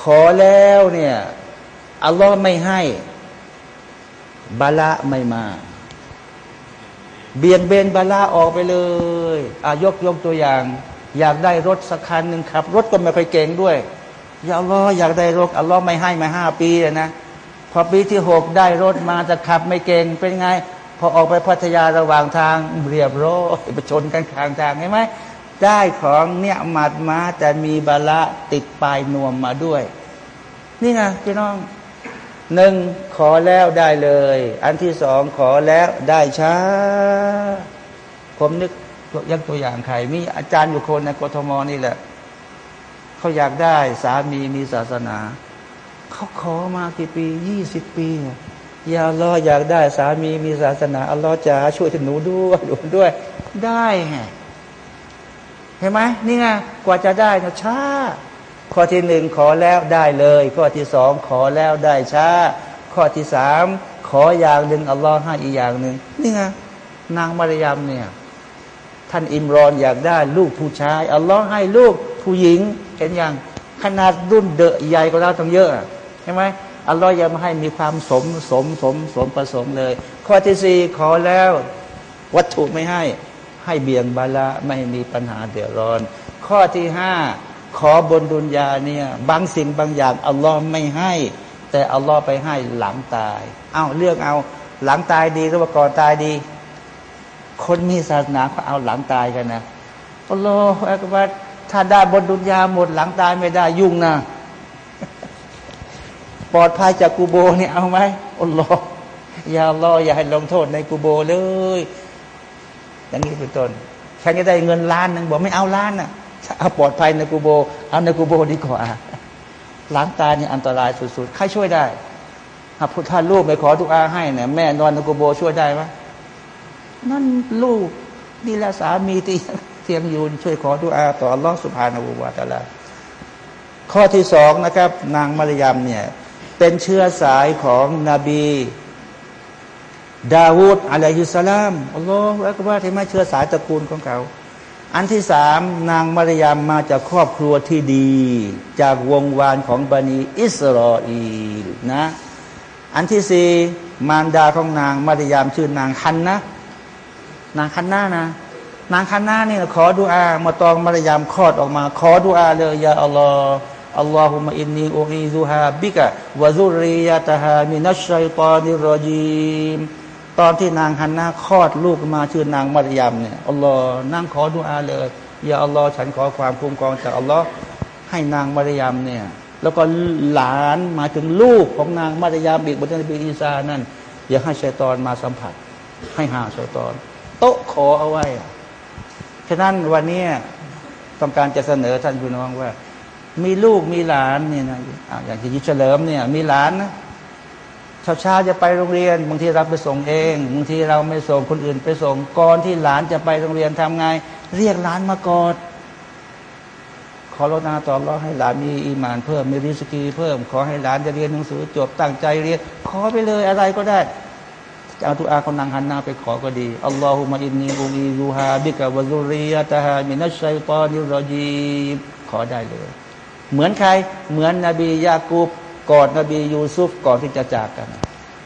ขอแล้วเนี่ยอัลลอฮ์ไม่ให้บาละไม่มา เบี่ยงเบนบาละออกไปเลยอายกยกตัวอย่าง อยากได้รถสักคันหนึ่งขับ รถก็ไม่ค่อยเก่งด้วยอย่าลลออยากได้รถอัลลอฮ์ไม่ให้มาห้าปีเลยนะ พอปีที่หกได้รถมาจะขับไม่เก่งเป็นไง พอออกไปพัทยาระหว่างทางเรียบร้อยไปชนกันกลางทางใช่ไหมได้ของเนี่ยหมัดมาแต่มีบาละติดปลายนวมมาด้วย นี่ไงพี่น้องหนึ่งขอแล้วได้เลย อันที่สองขอแล้วได้ช้า ผมนึกยกตัวอย่างใครมีอาจารย์อยู่คนในกทมนี่แหละ เขาอยากได้สามีมีศาสนา เขาขอมากี่ปียี่สิบปีอย่าลออยากได้สามีมีศาสนาอัลลอฮ์จะช่วยหนูด้วยดูด้วย ได้ไงเห็นไหมนี่ไงกว่าจะได้นะช้า ข้อที่หนึ่งขอแล้วได้เลย ข้อที่สองขอแล้วได้ช้า ข้อที่สามขออย่างหนึ่งอัลลอฮ์ให้อีกอย่างหนึ่งนี่ไงนางมารยามเนี่ยท่านอิมรอนอยากได้ลูกผู้ชายอัลลอฮ์ให้ลูกผู้หญิงเห็นยังขนาดรุ่นเดอะใหญ่กว่าเราต้องเยอะใช่ไหม อัลลอฮ์ยังไม่ให้มีความสมสมสมสมประสงค์เลย ข้อที่สี่ขอแล้ว วัตถุไม่ให้ให้เบี่ยงบาละไม่มีปัญหาเดือดร้อน ข้อที่ห้าขอบนดุนยาเนี่ยบางสิ่งบางอย่างอัลลอฮ์ไม่ให้ แต่อัลลอฮ์ไปให้หลังตาย เอาเลือกเอาหลังตายดีหรือว่าก่อนตายดี คนมีศาสนาเขาเอาหลังตายกันนะอัลลอฮฺอักบัรถ้าได้บนดุนยาหมดหลังตายไม่ได้ยุ่งนะ ปลอดภัยจากกูโบเนี่ยเอาไหมอัลลอฮฺอย่ารออย่าให้ลงโทษในกูโบเลย อย่างนี้เป็นต้นแค่นี้ได้เงินล้านนึงบอกไม่เอาล้านนะเอาปลอดภัยในกูโบ เอาในกูโบดีกว่าล้างตาเนี่ยอันตรายสุดๆใครช่วยได้ถ้าพุทธาลูกไปขอทุกอาให้เนี่ยแม่นอนในกูโบช่วยได้ไหมนั่นลูกนี่แหละสามีที่เทียมยูนช่วยขอทุกอาต่ออัลลอฮฺสุบฮานาบูวาตาลาข้อที่สองนะครับ นางมารยามเนี่ย เป็นเชื้อสายของนบีดาวูดอะลัยฮิสลามอัลลอฮฺอักบารที่ม่เชื้อสายตระกูลของเขา อันที่สามนางมารยามมาจากครอบครัวที่ดี จากวงศ์วานของบันิอิสรออีลนะ อันที่สี่มารดาของนางมารยามชื่อนางฮันนะ นางฮันนานะ นางฮันนานี่ขอดุอามาตอนมารยามคลอดออกมา ขอดุอาเลยيا الله اللهم إني أعيذها بك وذريتها من الشيطان الرجيم ตอนที่นางฮันนาคลอดลูกมาชื่อนางมารยามเนี่ยอัลลอฮ์นางขอดุอาเลยอย่าอัลลอฮ์ฉันขอความคุ้มครองจากอัลลอฮ์ให้นางมารยามเนี่ยแล้วก็หลานมาถึงลูกของนางมารยามอีกบนนบีอีสานั่นอย่าให้ชัยตอนมาสัมผัส ให้ห่างชัยตอน โต๊ะขอเอาไว้ฉะนั้นวันนี้ต้องการจะเสนอท่านพี่น้องว่า มีลูกมีหลานเนี่ยนะอย่างที่ยิเฉลิมเนี่ยมีหลานนะเช้าเช้าจะไปโรงเรียนบางทีเราไปส่งเองบางทีเราไม่ส่งคนอื่นไปส่งก่อนที่หลานจะไปโรงเรียนทำไง เรียกหลานมากอดขอดุอาต่ออัลลอฮ์ให้หลานมีอีมานเพิ่มมีริสกีเพิ่ม ขอให้หลานจะเรียนหนังสือจบตั้งใจเรียน ขอไปเลยอะไรก็ได้จะเอาตุอาคนนางหันหน้าไปขอก็ดีอัลลอฮุมะอินนีอุลีรูฮาบิกะวะซุริยะตาฮามินัชชัยตอนิรจีขอได้เลย เหมือนใคร เหมือนนบียากูบกอดนบียูซุฟก่อนที่จะจากกัน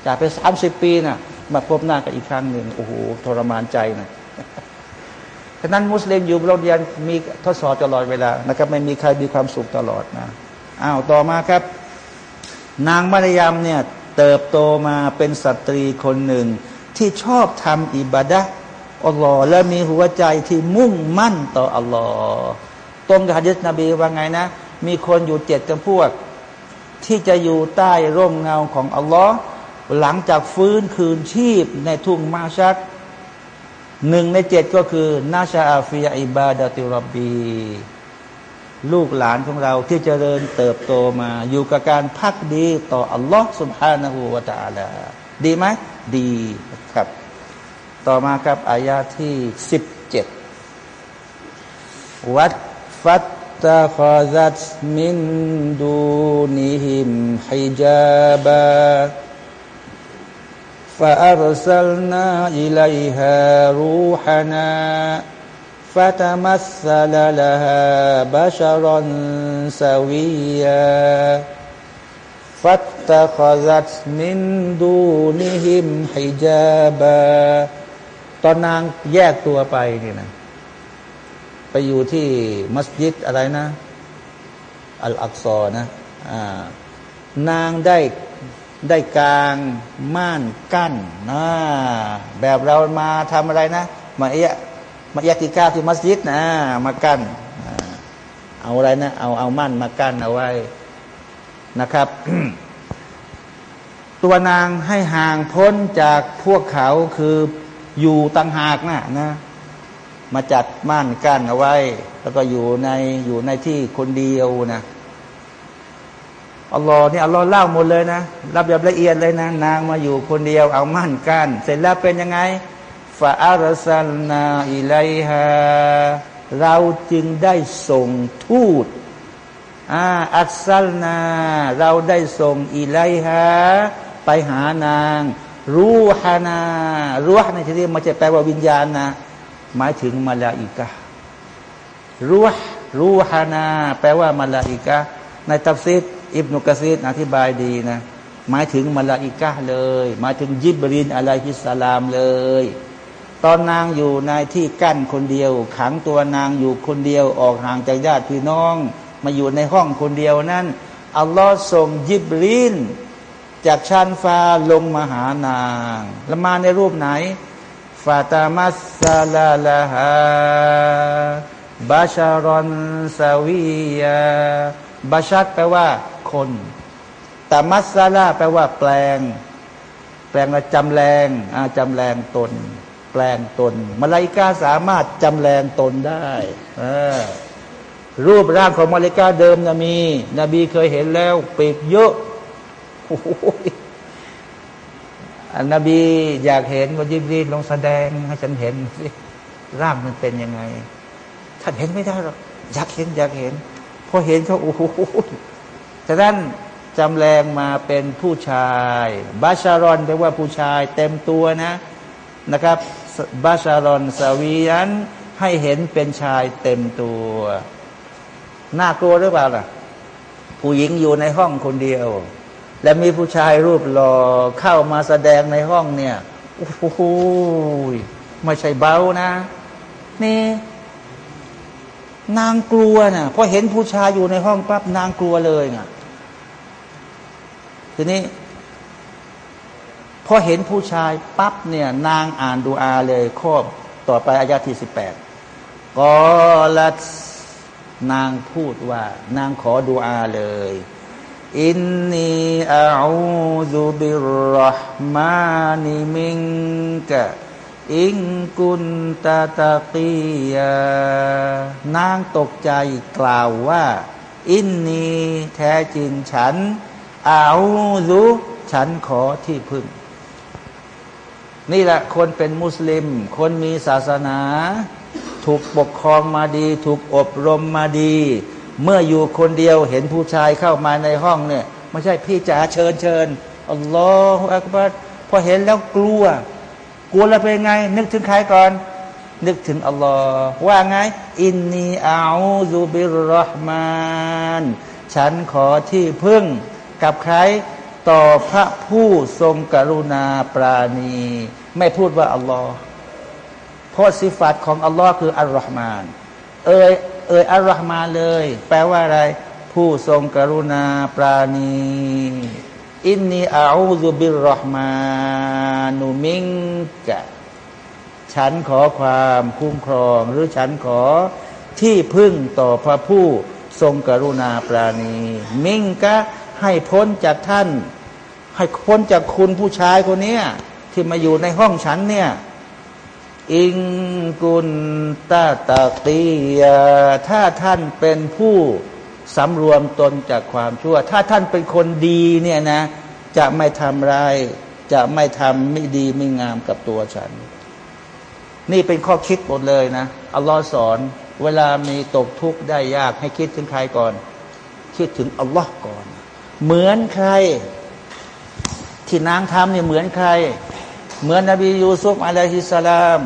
จากไปสามสิบปีนะ่ะ มาพบหน้ากันอีกครั้งหนึ่งโอ้โหทรมานใจนะฉะนั้นมุสลิมอยู่โรงเรียนมีทดสอบตลอดเวลานะครับไม่มีใครมีความสุขตลอดนะอ้าวต่อมาครับ นางมารยามเนี่ยเติบโตมาเป็นสตรีคนหนึ่ง ที่ชอบทำอิบาดะอัลลอฮ์และมีหัวใจที่มุ่งมั่นต่ออัลลอฮ์ตรงกับฮะดิษนบีว่าไงนะ มีคนอยู่เจ็ดจำพวก ที่จะอยู่ใต้ร่มเงาของอัลลอฮ์หลังจากฟื้นคืนชีพในทุ่งมาชักหนึ่งในเจ็ดก็คือนาชาอาฟียอิบาดาติรบี ลูกหลานของเราที่จเจริญเติบโตมาอยู่กับการพักดีต่ออัลลอฮ์สุบฮานาหูวาตาลาดีไหมดีครับ ต่อมาครับอายาที่สิบเจ็ดวัดฟัด اتخذت من دونهم حجابا فأرسلنا إليها روحنا فتمثل لها بشرا سويا فاتخذت من دونهم حجابا ตอนนางแยกตัวไปนี่นะ ไปอยู่ที่มัสยิดอะไรนะ อัลอักซอนะนางได้ได้กลางม่านกั้นนะแบบเรามาทำอะไรนะ มาเอะมาเอะติก้าที่มัสยิดนะมากั้นเอาอะไรนะ เอาเอาม่านมากั้นเอาไว้นะครับ ตัวนางให้ห่างพ้นจากพวกเขาคืออยู่ต่างหากนะนะ มาจัดม่านกั้นเอาไว้ แล้วก็อยู่ในอยู่ในที่คนเดียวนะอัลลอฮ์นี่อัลลอฮ์เล่าหมดเลยนะรับแบบละเอียดเลยนะ นางมาอยู่คนเดียวเอาม่านกั้นเสร็จแล้วเป็นยังไงฟาอารซัลนาอิไลฮาเราจึงได้ส่งทูตفأرسلنا เราได้ส่งإليها ไปหานาง روحنا روح ในที่นี้มันจะแปลว่าวิญญาณนะ หมายถึงมาลาอิกะ روح روحنا แปลว่ามาลาอิกะในตัฟซีรอิบนุกะซีรอธิบายดีนะ หมายถึงมาลาอิกะเลย หมายถึงยิบรินعليه السلام เลย ตอนนางอยู่ในที่กั้นคนเดียว ขังตัวนางอยู่คนเดียวออกห่างจากญาติพี่น้อง มาอยู่ในห้องคนเดียวนั้น อัลลอฮ์ส่งยิบรินจากชั้นฟ้าลงมาหานางแล้วมาในรูปไหน ฟาตามัสซาลาลาฮาบาชารอนซาวียาบาชัดแปลว่า คนแต่มัสซาลาแปลว่า แปลง แปลงจำแรงจำแรงตน แปลงตนมาลายกาสามารถจำแรงตนได้รูปร่างของมาลายกาเดิมนะมี นบีเคยเห็นแล้วปีกเยอะอัน นบีอยากเห็นว่ายิบรีลงแสดงให้ฉันเห็นสิร่างมันเป็นยังไงท่านเห็นไม่ได้หรอกอยากเห็นอยากเห็นพอเห็นเขาโอ้โหจากนั้นจำแรงมาเป็นผู้ชายบาชารอนแปลว่าผู้ชาย เต็มตัวนะนะครับบาชารอนสวียันให้เห็นเป็นชายเต็มตัวน่ากลัวหรือเปล่าล่ะ ผู้หญิงอยู่ในห้องคนเดียว และมีผู้ชายรูปหล่อเข้ามาแสดงในห้องเนี่ยโอ้โหไม่ใช่เบานะ นี่ นางกลัวนะ่ะพอเห็นผู้ชายอยู่ในห้องปั๊บนางกลัวเลยไงทีนี้พอเห็นผู้ชายปั๊บเนี่ยนางอ่านดูอาเลยข้อต่อไปอายาที่สิบแปดกอลัดนางพูดว่า นางขอดูอาเลย อินนีอาอูบิรห์มานิมิงกะอิงกุนตาตะกียนางตกใจกล่าวว่า อินนีแท้จริงฉันอาอูฉันขอที่พึ่ง นี่แหละคนเป็นมุสลิม คนมีศาสนา ถูกปกครองมาดี ถูกอบรมมาดี เมื่ออยู่คนเดียวเห็นผู้ชายเข้ามาในห้องเนี่ยไม่ใช่พี่จ๋าเชิญเชิญอัลลอฮฺอักบัรพอเห็นแล้วกลัว กลัวแล้วเป็นไง นึกถึงใครก่อน นึกถึงอัลลอฮ์ว่าไง อินนีอาอูซูบิรห์มานฉันขอที่พึ่งกับใครต่อพระผู้ทรงกรุณาปราณี ไม่พูดว่าอัลลอฮ์เพราะสิฟัตของอัลลอฮ์คืออัลลอฮ์มาน เอ่ย เอ่ยอัลลอฮ์มาเลย แปลว่าอะไร ผู้ทรงกรุณาปราณีอินนีอาอูซุบิรห์มานุมิงกะฉันขอความคุ้มครอง หรือฉันขอที่พึ่งต่อพระผู้ทรงกรุณาปราณี มิงกะให้พ้นจากท่าน ให้พ้นจากคุณผู้ชายคนนี้ที่มาอยู่ในห้องฉันเนี่ย อิงกุลตาตาตียถ้าท่านเป็นผู้สำรวมตนจากความชั่ว ถ้าท่านเป็นคนดีเนี่ยนะ จะไม่ทำร้าย จะไม่ทำไม่ดีไม่งามกับตัวฉัน นี่เป็นข้อคิดหมดเลยนะ อัลลอฮ์สอน เวลามีตกทุกข์ได้ยากให้คิดถึงใครก่อน คิดถึงอัลลอฮ์ก่อน เหมือนใคร ที่นางทำเนี่ยเหมือนใคร เหมือนนบียูซุฟอะลัยฮิสลาม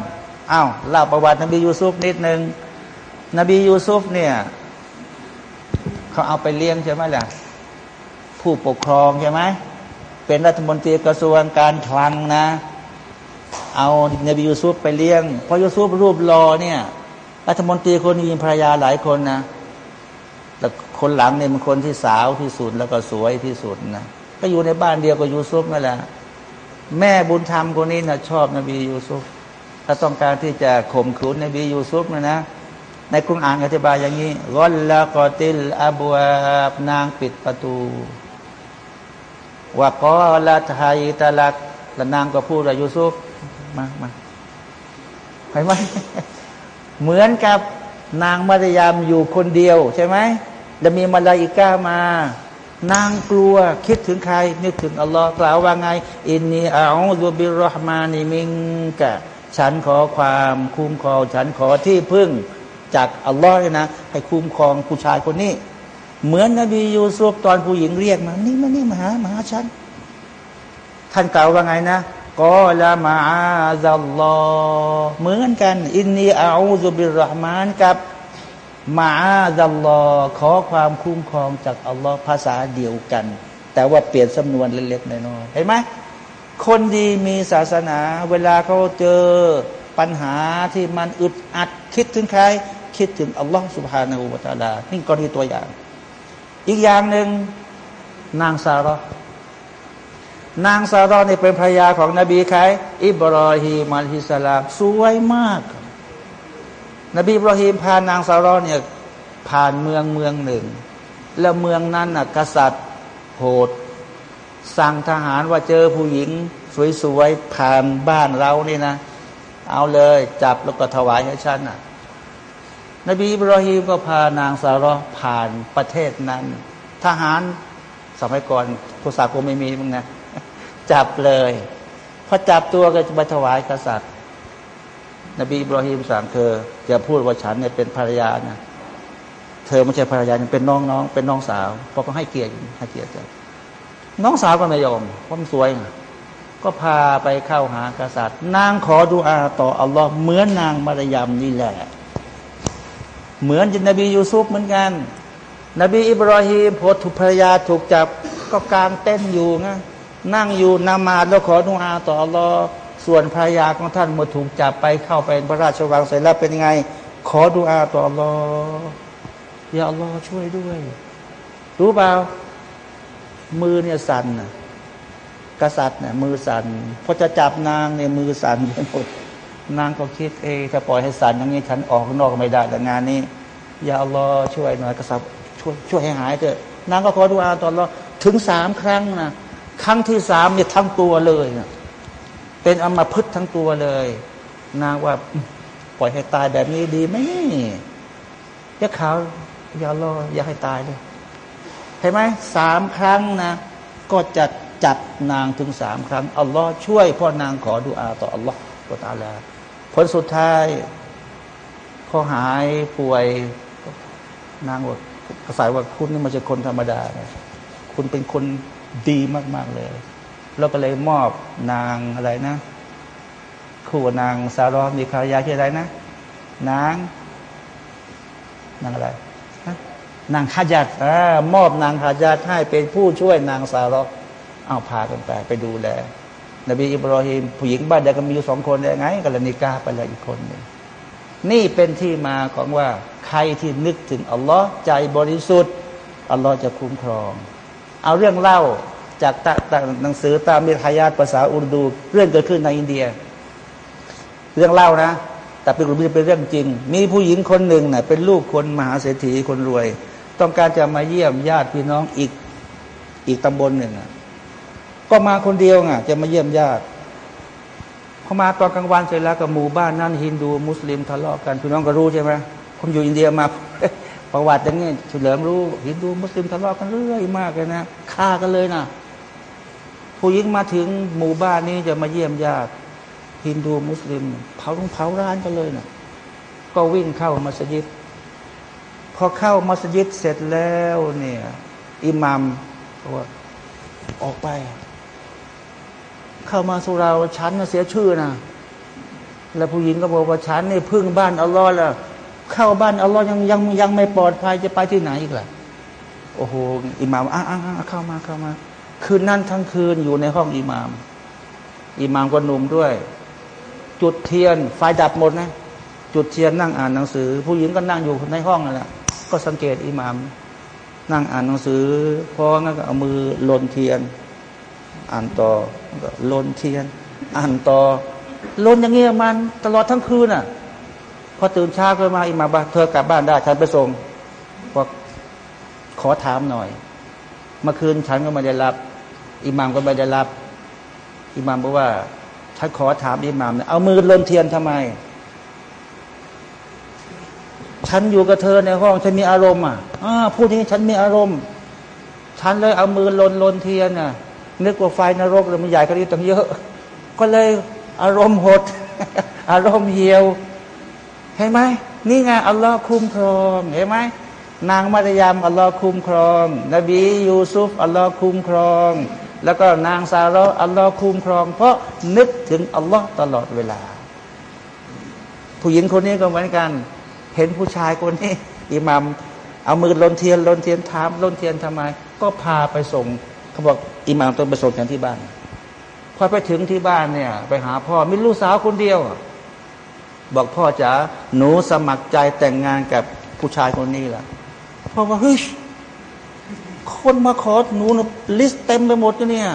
อ้าวเล่าประวัตินบียูซุฟนิดหนึ่งนบียูซุฟเนี่ยเขาเอาไปเลี้ยงใช่ไหมล่ะผู้ปกครองใช่ไหมเป็นรัฐมนตรีกระทรวงการคลังนะ เอานบียูซุฟไปเลี้ยงพอยูซุฟรูปรอเนี่ย รัฐมนตรีคนนี้มีภรรยาหลายคนนะแต่คนหลังเนี่ยมันคนที่สาวที่สุดแล้วก็สวยที่สุดนะก็อยู่ในบ้านเดียวกับยูซุฟนั่นแหละ แม่บุญธรรมคนนี้นะชอบนบียูซุฟถ้าต้องการที่จะข่มขืนนบียูซุฟนะนะ ในคุรอานอธิบายอย่างนี้รอนละกอติลอับวบนางปิดประตูว่ากอละไทยตะลักแล้วนางก็พูดว่ายูซุฟมามาไปไหมเหมือนกับนางมารยามอยู่คนเดียวใช่ไหมแล้วมีมาลาอิก้ามา นางกลัวคิดถึงใคร นึกถึงอัลลอฮ์กล่าวว่าไง อินนีอาอูซุบิรห์มานิมิงกะ ฉันขอความคุ้มครองฉันขอที่พึ่งจากอัลลอฮ์นะ ให้คุ้มครองผู้ชายคนนี้ เหมือนนบียูซุฟตอนผู้หญิงเรียกมา นี่มานี่มาหามาหาฉัน ท่านกล่าวว่าไงนะกอละมาอัลลอฮ์เหมือนกัน อินนีอาอูซุบิรห์มานกับ มาดัลลอขอความคุ้มครองจากอัลลอฮ์ภาษาเดียวกัน แต่ว่าเปลี่ยนสำนวนเล็กๆน้อยๆเห็นไหมคนดีมีศาสนา เวลาเขาเจอปัญหาที่มันอึดอัด คิดถึงใคร คิดถึงอัลลอฮ์สุบฮานาหูวาตาลานี่กรณีตัวอย่าง อีกอย่างหนึ่งนางซาระนางซาระนี่เป็นภรรยาของนบีใครอิบรอฮีมาลิสลามสวยมาก นบีอิบรอฮีมพานางซาระเนี่ยผ่านเมืองเมืองหนึ่ง แล้วเมืองนั้นน่ะกษัตริย์โหด สั่งทหารว่าเจอผู้หญิง สวยๆผ่านบ้านเรานี่นะ เอาเลยจับแล้วก็ถวายให้ฉันน่ะ นบีอิบรอฮีมก็พานางซาระผ่านประเทศนั้น ทหารสมัยก่อนผู้สาคมไม่มีมึงนะจับเลยพอจับตัวก็จะไปถวายกษัตริย์ นบีอิบราฮิมสั่งเธอจะพูดว่าฉันเนี่ยเป็นภรรยานะเธอไม่ใช่ภรรยาเป็นน้องน้องเป็นน้องสาวเพราะก็ให้เกียรติให้เกียรติน้องสาวก็ไม่ยอมเพราะมันสวยก็พาไปเข้าหากษัตริย์ นางขอดูอาต่ออัลลอฮ์เหมือนนางมารยามนี่แหละ เหมือนนบียูซุฟเหมือนกัน นบีอิบราฮิมพอถูกภรรยาถูกจับก็กางเต้นอยู่ไงนั่งอยู่นามาแล้วขอดุอาต่ออัลลอฮ์ ส่วนภรรยาของท่านมาถูกจับไปเข้าไปพระราชวังเสร็จแล้วเป็นไง ขอดุอาต่ออัลลออย่าอัลลอฮ์ช่วยด้วย รู้เปล่า มือเนี่ยสั่นกษัตริย์เนี่ยมือสั่นพอจะจับนางเนี่ยมือสั่นไปหมดนางก็คิดเอถ้าปล่อยให้สั่นอย่างนี้ฉันออกนอกไม่ได้แต่งานนี้อย่าอัลลอฮ์ช่วยหน่อยกษัตริย์ช่วยช่วยให้หายเถอะนางก็ขอดุอาต่ออัลลอถึงสามครั้งนะครั้งที่สามเนี่ยทั้งตัวเลย เป็นอมพึษทั้งตัวเลย นางว่าปล่อยให้ตายแบบนี้ดีไหมยะขาวอย่ารออย่าให้ตายเลยเห็นไหมสามครั้งนะ ก็จะจัดนางถึงสามครั้งอัลลอฮ์ช่วยพ่อนางขอดุอาต่ออัลลอฮ์ก็ตาลาผลสุดท้ายเขาหายป่วย นางอกกระสายว่าคุณนี่มันจะคนธรรมดาคุณเป็นคนดีมาก ๆ เลย แล้วก็เลยมอบนางอะไรนะ คู่นางสารอมีภรรยาชื่ออะไรนะ นาง นางอะไรนางฮาจัดมอบนางฮาจัดให้เป็นผู้ช่วยนางสารอเอาพากันไปไปดูแล นบีอิบรอฮิมผู้หญิงบ้านเดียวกันมีอยู่สองคนได้ไงกัลนิกาไปเลยอีกคนหนึ่งนี่เป็นที่มาของว่าใครที่นึกถึงอัลลอฮ์ใจบริสุทธิ์อัลลอฮ์จะคุ้มครอง เอาเรื่องเล่า จากตหนังสือตามมิทายาตภาษาอุรดู เรื่องเกิดขึ้นในอินเดีย เรื่องเล่านะ แต่เป็นเป็นเรื่องจริง มีผู้หญิงคนหนึ่งเนะ่ยเป็นลูกคนมหาเศรษฐีคนรวย ต้องการจะมาเยี่ยมญาติพี่น้องอีกอีกตำบลหนึ่งก็มาคนเดียวไงจะมาเยี่ยมญาติพอมาตอนกลางวันเสร็จแล้วกับหมู่บ้านนั้นฮินดูมุสลิมทะเลาะกันพี่น้องก็รู้ใช่ไหมคนอยู่อินเดียมาประวัติอย่างนี้เฉลิมรู้ฮินดูมุสลิมทะเลาะกันเรื่อยมากเลยนะฆ่ากันเลยนะ ผู้หญิงมาถึงหมู่บ้านนี้จะมาเยี่ยมญาติฮินดูมุสลิมเผาเผาร้านกันเลยนะก็วิ่งเข้ามัสยิด พอเข้ามัสยิดเสร็จแล้วเนี่ยอิหมัมบอกว่าออกไป เข้ามาสุราฉันเสียชื่อนะแล้วผู้หญิงก็บอกว่าฉันนี่พึ่งบ้านอัลลอฮ์แล้วเข้าบ้านอัลลอฮ์ยังยังยังไม่ปลอดภัยจะไปที่ไหนอีกล่ะโอ้โหอิหมามอะอะเข้ามาเข้ามา คืนนั้นทั้งคืนอยู่ในห้องอิหมาม อิหมามก็หนุ่มด้วย จุดเทียนไฟดับหมดนะ จุดเทียนนั่งอ่านหนังสือ ผู้หญิงก็นั่งอยู่ในห้องนั่นแหละก็สังเกตอิหมาม นั่งอ่านหนังสือพองั้นก็เอามือลนเทียน อ่านต่อลนเทียน อ่านต่อลนอย่างเงี้ยมันตลอดทั้งคืนอะพอตื่นเช้าขึ้นมาอิหมามว่าเธอกลับบ้านได้ฉันไปส่งบอกขอถามหน่อย เมื่อคืนฉันก็ไม่ได้หลับ อิหมามก็ไม่ได้หลับ อิหมามบอกว่าฉันขอถามอิหมามเอามือลนเทียนทำไม ฉันอยู่กับเธอในห้องฉันมีอารมณ์อะอ่าพูดอย่างนี้ฉันมีอารมณ์ ฉันเลยเอามือลนลนเทียนอะ นึกว่าไฟนรกเลยมันใหญ่กว่านี้ตั้งเยอะ ก็เลยอารมณ์หด อารมณ์เหี่ยวเห็นไหมนี่ไงอัลลอฮ์คุ้มครองเห็นไหมนางมารยามอัลลอฮ์คุ้มครอง นบียูซุฟอัลลอฮ์คุ้มครอง แล้วก็นางซาเราะฮ์อัลลอฮ์คุ้มครอง เพราะนึกถึงอัลลอฮ์ตลอดเวลา ผู้หญิงคนนี้ก็เหมือนกัน เห็นผู้ชายคนนี้อิหมัมเอามือลนเทียนลนเทียนถามลนเทียนทำไม ก็พาไปส่งเขาบอกอิหมัมต้องไปส่งกันที่บ้านพอไปถึงที่บ้านเนี่ย ไปหาพ่อมีลูกสาวคนเดียว บอกพ่อจ๋าหนูสมัครใจแต่งงานกับผู้ชายคนนี้แหละพ่อว่าเฮ้ย คนมาขอหนู list เต็มไปหมดเนี่ย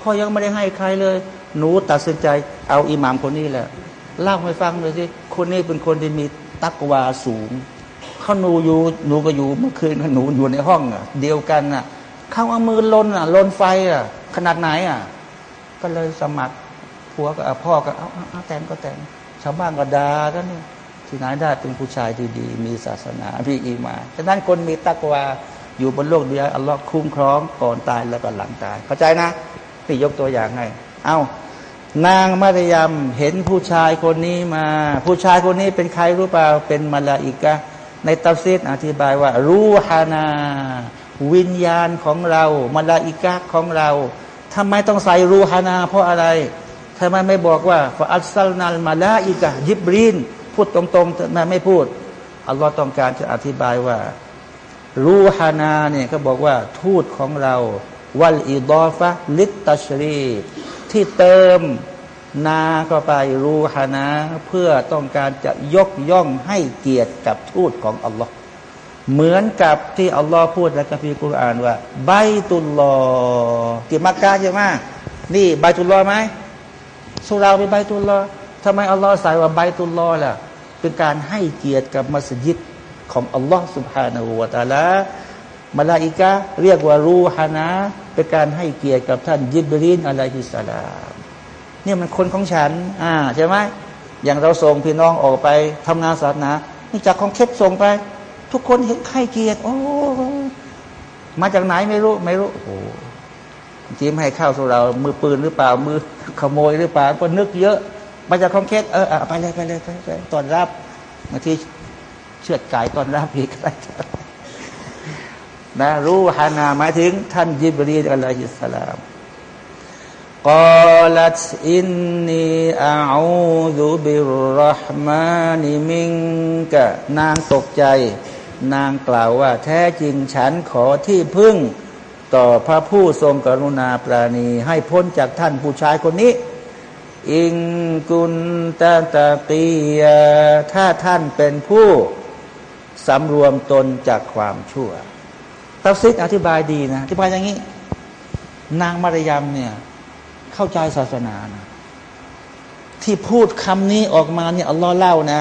พ่อยังไม่ได้ให้ใครเลย หนูตัดสินใจ เอาอิหมามคนนี้แหละเล่าให้ฟังเลยสิคนนี้เป็นคนที่มีตักวาสูงเขาหนูอยู่หนูก็อยู่เมื่อคืนหนูอยู่ในห้องอะ เดียวกันอะเขาเอามือลนอะลนไฟอะ ขนาดไหนอะ ก็เลยสมัครผัวกับพ่อก็เอาเอาแต่งก็แต่งชาวบ้านก็ด่ากันนี่ที่ไหนได้เป็นผู้ชายที่ดี มีศาสนาพี่อีมาฉะนั้นคนมีตักวา อยู่บนโลกเดียวอัลลอฮ์คุ้มครองก่อนตายแล้วก็หลังตายเข้าใจนะนี่ยกตัวอย่างให้เอา้านางมารยามเห็นผู้ชายคนนี้มา ผู้ชายคนนี้เป็นใครรู้เปล่าเป็นมาลาอิกะในตัฟซีรอธิบายว่า روحنا วิญญาณของเรามาลาอิกะของเราทำไมต้องใส่ روحنا เพราะอะไรทำไมไม่บอกว่าفأرسلنا الملائكة ยิบรีนพูดตรงๆทำไมไม่พูดอัลลอฮ์ต้องการจะอธิบายว่า รูฮานาเนี่ยเขาบอกว่าทูตของเรา วัลอิดอฟะลิตตัชรีที่เติมนาก็ไปรูฮานะเพื่อต้องการจะยกย่องให้เกียรติกับทูตของอัลลอฮ์เหมือนกับที่อัลลอฮ์พูดในคัมภีร์กุรอานว่า ใบตุลลอที่มักกะใช่ไหมนี่ใบตุลลอไหมสุราเป็นใบตุลลอทำไมอัลลอฮ์ใส่ว่าใบตุลลอล่ะเป็นการให้เกียรติกับมัสยิด ของอัลลอฮ์ سبحانه และ تعالى มาลาอิกะเรียกว่ารูฮานะเป็นการให้เกียรติกับท่านยิบรีนอะลัยฮิสสลามเนี่ยมันคนของฉัน อ่าใช่ไหมอย่างเราส่งพี่น้องออกไปทำงานศาสนานี่จากของเคปส่งไป ทุกคนเห็นให้เกียรติ โอ้ มาจากไหนไม่รู้ ไม่รู้ โอ้จิ้มให้ข้าวสุเรา มือปืนหรือเปล่า มือขโมยหรือเปล่าก็นึกเยอะ มาจากของเคสเออไปเลยไปเลยไปเลยตอนรับบางที เชือดกายตอนรับอีกอะไรนะรู้ฮานาหมายถึง ท่านยิบรีอัลลอฮิสสลามกลัตอินนีอาอูบิรห์มานิมิงกะนางตกใจ นางกล่าวว่า แท้จริงฉันขอที่พึ่ง ต่อพระผู้ทรงกรุณาปราณี ให้พ้นจากท่านผู้ชายคนนี้ إن كنت تقيا ถ้าท่านเป็นผู้ สำรวมตนจากความชั่วตัฟซีรอธิบายดีนะอธิบายอย่างนี้ นางมัรยัมเนี่ย เข้าใจศาสนานะที่พูดคำนี้ออกมาเนี่ยอัลลอฮ์เล่านะ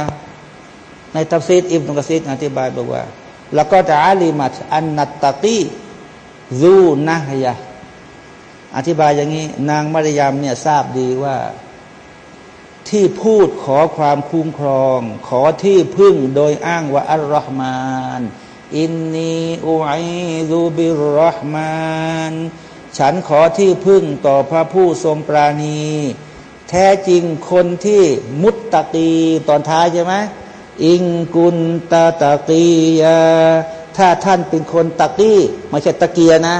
ในตัฟซีรอิบนุกะซีรอธิบายบอกว่า แล้วก็จะอาลีมัตอันนัตตะกีรูนะฮยะอธิบายอย่างนี้ นางมารยามเนี่ยทราบดีว่า ที่พูดขอความคุ้มครอง ขอที่พึ่งโดยอ้างว่าอัลลอฮ์มาน อินนีอูไอซูบิรอห์มานฉันขอที่พึ่งต่อพระผู้ทรงปราณี แท้จริงคนที่มุตตะกีตอนท้ายใช่ไหมอิงกุลตาตะกียาถ้าท่านเป็นคนตะกี้ไม่ใช่ตะเกียนะ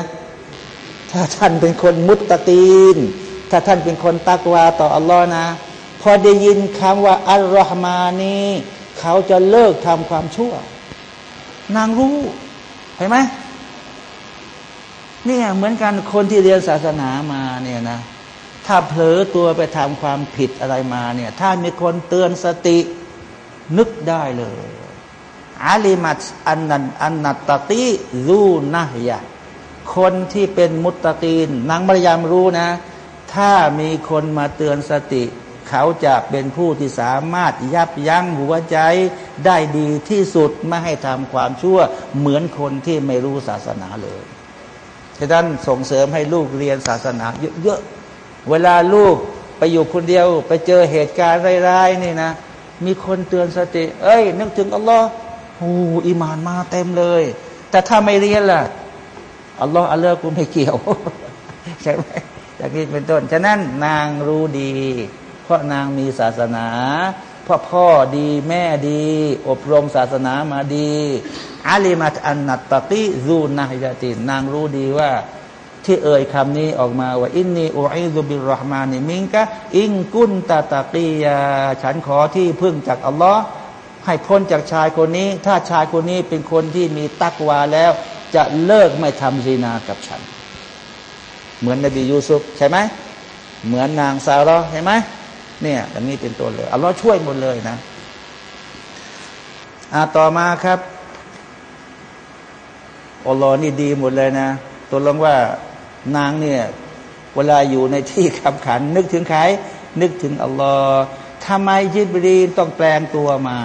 ถ้าท่านเป็นคนมุตตะกีน ถ้าท่านเป็นคนตักวาต่ออัลลอฮ์นะ พอได้ยินคำว่าอัลลอฮ์มานี้เขาจะเลิกทำความชั่ว นางรู้ เห็นไหมเนี่ยเหมือนกันคนที่เรียนศาสนามาเนี่ยนะ ถ้าเผลอตัวไปทำความผิดอะไรมาเนี่ย ถ้ามีคนเตือนสตินึกได้เลยอาลิมัตอันนันอันนัตตติรูนะยะคนที่เป็นมุตตะกีนนางมารยามรู้นะ ถ้ามีคนมาเตือนสติ เขาจะเป็นผู้ที่สามารถยับยั้งหัวใจได้ดีที่สุดไม่ให้ทำความชั่วเหมือนคนที่ไม่รู้ศาสนาเลยฉะนั้นส่งเสริมให้ลูกเรียนศาสนาเยอะๆ เวลาลูกไปอยู่คนเดียว ไปเจอเหตุการณ์ร้ายๆนี่นะ มีคนเตือนสติ เอ้ย นึกถึงอัลลอฮ์โอ้อิมานมาเต็มเลย แต่ถ้าไม่เรียนล่ะอัลลอฮ์อัลลอฮ์กูไม่เกี่ยว ใช่ไหมอย่างนี้เป็นต้น ฉะนั้นนางรู้ดี เพราะนางมีศาสนา เพราะพ่อดีแม่ดี อบรมศาสนามาดีอาลีมัตอันนัตตะกีรูนาฮิยาตินนางรู้ดีว่าที่เอ่ยคำนี้ออกมาว่า อินนีอูอิซุบิรห์มานิมิงกะอิงกุนตาตะกียาฉันขอที่พึ่งจากอัลลอฮ์ให้พ้นจากชายคนนี้ ถ้าชายคนนี้เป็นคนที่มีตักวาแล้ว จะเลิกไม่ทำซีนากับฉัน เหมือนนบียูซุฟใช่ไหมเหมือนนางซาร์ใช่ไหม เนี่ยอันนี้เป็นตัวเลยอัลลอฮ์ช่วยหมดเลยนะอ่าต่อมาครับอัลลอฮ์นี่ดีหมดเลยนะตัวลงว่านางเนี่ยเวลาอยู่ในที่ขับขัน นึกถึงใครนึกถึงอัลลอฮ์ทำไมยิบรีนต้องแปลงตัวมา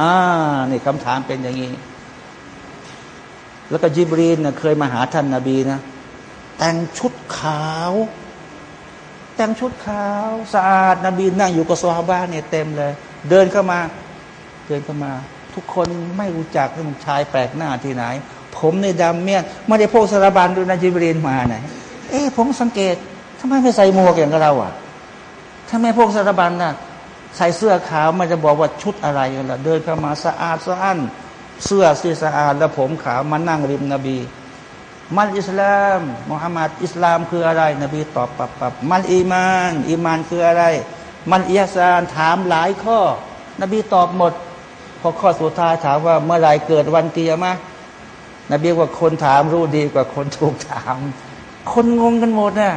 อ่านี่คำถามเป็นอย่างนี้ แล้วก็ยิบรีนเคยมาหาท่านนาบีนะ แต่งชุดขาว แต่งชุดขาวสะอาดนบีนั่งอยู่กับซอฮาบะเนี่ยเต็มเลย เดินเข้ามาเดินเข้ามา ทุกคนไม่รู้จักว่ามันชายแปลกหน้าที่ไหน ผมในดำเมียไม่ได้พกสารบันด้วยนะจิบรีนมาไหนเอ๊ะผมสังเกตทำไมไม่ใส่หมวกอย่างเราอะถ้าไม่พกสารบันน่ะใส่เสื้อขาวมันจะบอกว่าชุดอะไรกันล่ะเดินเข้ามาสะอาดสะอ้านเสื้อสีสะอาดแล้วผมขาวมานั่งริมนบี มันอิสลามมุฮัมมัดอิสลามคืออะไร นบีตอบปับปับมันอีมานอีมานคืออะไร มันอิยาซานถามหลายข้อ นบีตอบหมดพอข้อสุดท้ายถามว่าเมื่อไรเกิดวันเกียร์มะนบีว่าคนถามรู้ดีกว่าคนถูกถาม คนงงกันหมดนะ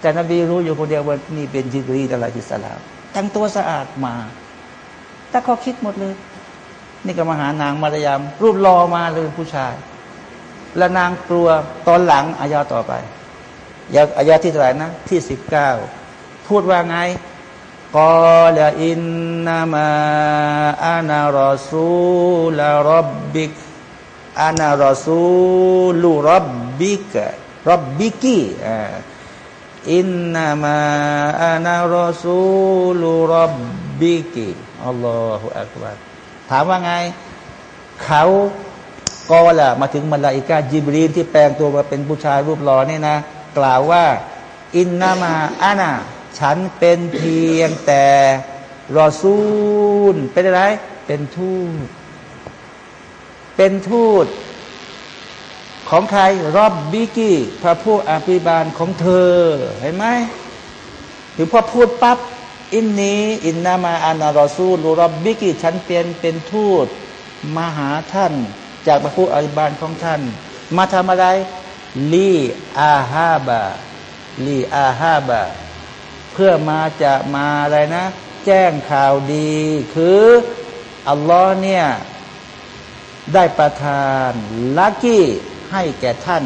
แต่นบีรู้อยู่คนเดียวว่านี่เป็นจิบรีอะลรฮิสลามแต่งตัวสะอาดมาแต่เขาคิดหมดเลย นี่ก็มาหานางมารยาม รูปรอมาเลยผู้ชาย และนางกลัวตอนหลังอายาต่อไปยาอายาที่เท่าไหร่นะที่สิบเก้าพูดว่าไงกอลอินนามาอานารอซูลรับบิกอานารอซูลูรับบิกรับบิกีอ่าอินนามาอานารอซูลุรับบิกิอัลลอฮฺอักบารถามว่าไง เขา ก็ละมาถึงมาลาอิกาจิบรีนที่แปลงตัวมาเป็นผู้ชายรูปหล่อนี่ยนะ กล่าวว่า อินนามาอานาฉันเป็นเพียงแต่รอซูลเป็นอะไร เป็นทูต เป็นทูต ของใครรอบบิกี้พระผู้อภิบาลของเธอ เห็นไหมถึงพอพูดปับ๊บอินนี้อินนามาอานารอซูลรอบบิกี้ฉันเป็นเป็นทูตมาหาท่าน จากพระผู้อภิบาลของท่าน มาทำอะไร ลีอาฮาบาลีอาฮาบาเพื่อมาจะมาอะไรนะ แจ้งข่าวดี คืออัลลอฮ์เนี่ยได้ประทานลักกี้ให้แก่ท่าน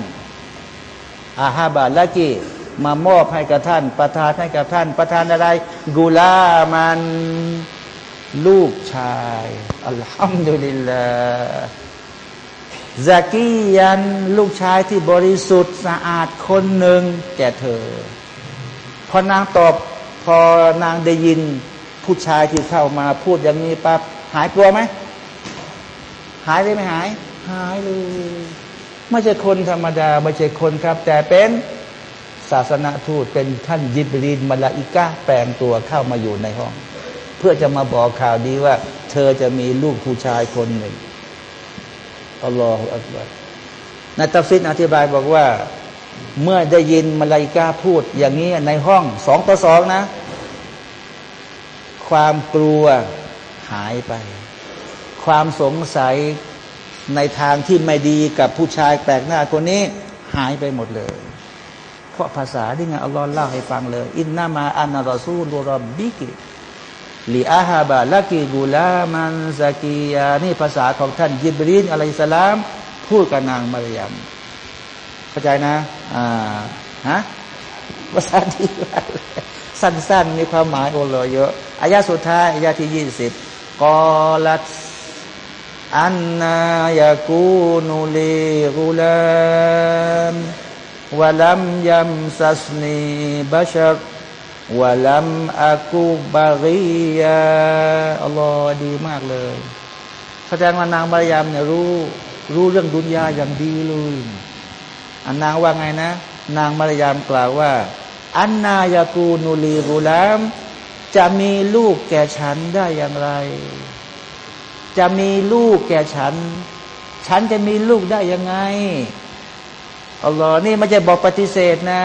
อาฮาบาละกีมามอบให้กับท่าน ประทานให้กับท่าน ประทานอะไร กุลามันลูกชาย อัลฮัมดุลิลลาห์ ซากียันลูกชายที่บริสุทธิ์สะอาดคนหนึ่งแก่เธอ พอนางตอบพอนางได้ยินผู้ชายที่เข้ามาพูดอย่างนี้ปั๊บหายกลัวไหม หายได้ไหมหาย หายเลยไม่ใช่คนธรรมดาไม่ใช่คนครับ แต่เป็นศาสนาทูตเป็นท่านยิบรีนมาลาอิกาแปลงตัวเข้ามาอยู่ในห้อง เพื่อจะมาบอกข่าวดีว่า เธอจะมีลูกผู้ชายคนหนึ่ง อัลลอฮฺอัลลอฮฺนตัฟซิดอธิบายบอกว่า เมื่อได้ยินมาลาอิกาพูดอย่างนี้ในห้องสองต่อสองนะ ความกลัวหายไป ความสงสัยในทางที่ไม่ดีกับผู้ชายแปลกหน้าคนนี้หายไปหมดเลย เพราะภาษาที่ไงอัลลอฮ์เล่าให้ฟังเลย อินนามาอันนารอซูลุรบบิกิ ลีอาฮาบะลกิกุลามันซากียานี่ภาษาของท่านยิบรีนอะลัยสลาม พูดกับนางมารยมเข้าใจนะ อ่าฮะภาษาดีสั้น ๆ มีความหมายโอโลเยอะอายาสุดท้ายอายาที่ยี่สิบกอลัตอันนายากูนุลีกุลามวลัมยัมซัสนีบัชร วะลัมอากูบารียาอัลลอฮ์ดีมากเลย แสดงว่านางมารยามเนี่ยรู้ รู้เรื่องดุนยาอย่างดีเลยอันนางว่าไงนะ นางมารยามกล่าวว่า อันนายากูนุลีกุลาม จะมีลูกแก่ฉันได้อย่างไร จะมีลูกแก่ฉัน ฉันจะมีลูกได้ยังไงอัลลอฮ์นี่ไม่ใช่บอกปฏิเสธนะ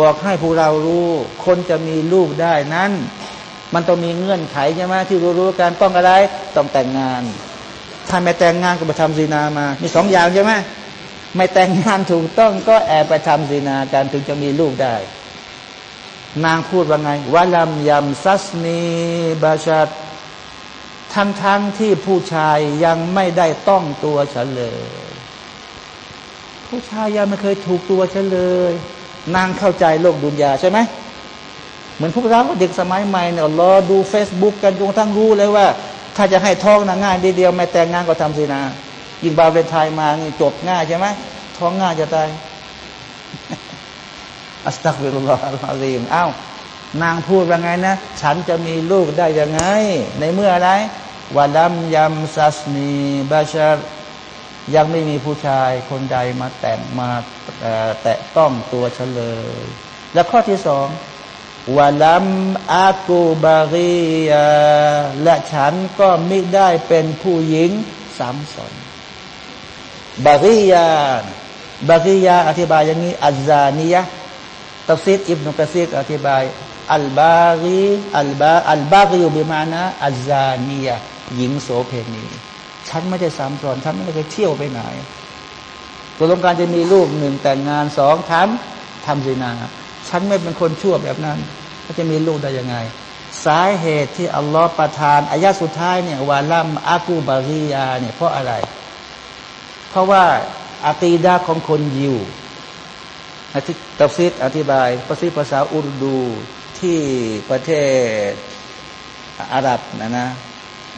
บอกให้พวกเรารู้ คนจะมีลูกได้นั้น มันต้องมีเงื่อนไขใช่ไหมที่รู้ๆกันต้องอะไรต้องแต่งงาน ถ้าไม่แต่งงานก็ไปทำซีนามา มีสองอย่างใช่ไหมไม่แต่งงานถูกต้องก็แอบไปทำซีนาการถึงจะมีลูกได้ นางพูดว่าไงวะลัมยำซัสนีบาชัดทั้งทั้งที่ผู้ชายยังไม่ได้ต้องตัวฉันเลย ผู้ชายยังไม่เคยถูกตัวฉันเลย นางเข้าใจโลกดุนยาใช่ไหมเหมือนพวกเราเด็กสมัยใหม่เนี่ยรอดู Facebook กันจนทั้งรู้เลยว่า ถ้าจะให้ท้องนางง่ายเดียวไม่แต่งงานก็ทำสินายิงบาเวนไทยมาจบง่ายใช่ไหมท้องง่ายจะตายอัสตักฟิรุลลอฮ์อัลลอฮีมอ้าวนางพูดว่าไงนะ ฉันจะมีลูกได้ยังไง ในเมื่ออะไรวาลัมยำซัสนีบาชา ยังไม่มีผู้ชายคนใดมาแต่งมาแตะต้องตัวฉันเลย และข้อที่สองวาลัมอากูบารียาและฉันก็ไม่ได้เป็นผู้หญิงสามสนบารียาบารียาอธิบายอย่างนี้ อัลซานียะตัฟซีดอิบนุกะซีดอธิบายอัลบารีอัลบาอัลบารีอยู่บิมานะอัลซานียะหญิงโสเพณี ฉันไม่ได้สามสอนฉันไม่ได้เที่ยวไปไหนตัวลงการจะมีลูกหนึ่งแต่งงานสองทำทำสินาฉันไม่เป็นคนชั่วแบบนั้นก็จะมีลูกได้ยังไง สาเหตุที่อัลลอฮฺประทานอายะสุดท้ายเนี่ยวาลัมอากูบารียาเนี่ยเพราะอะไร เพราะว่าอาตีดาของคนยิวตัฟซิดอธิบายภาษาภาษาอุรดูที่ประเทศอาหรับนะนะ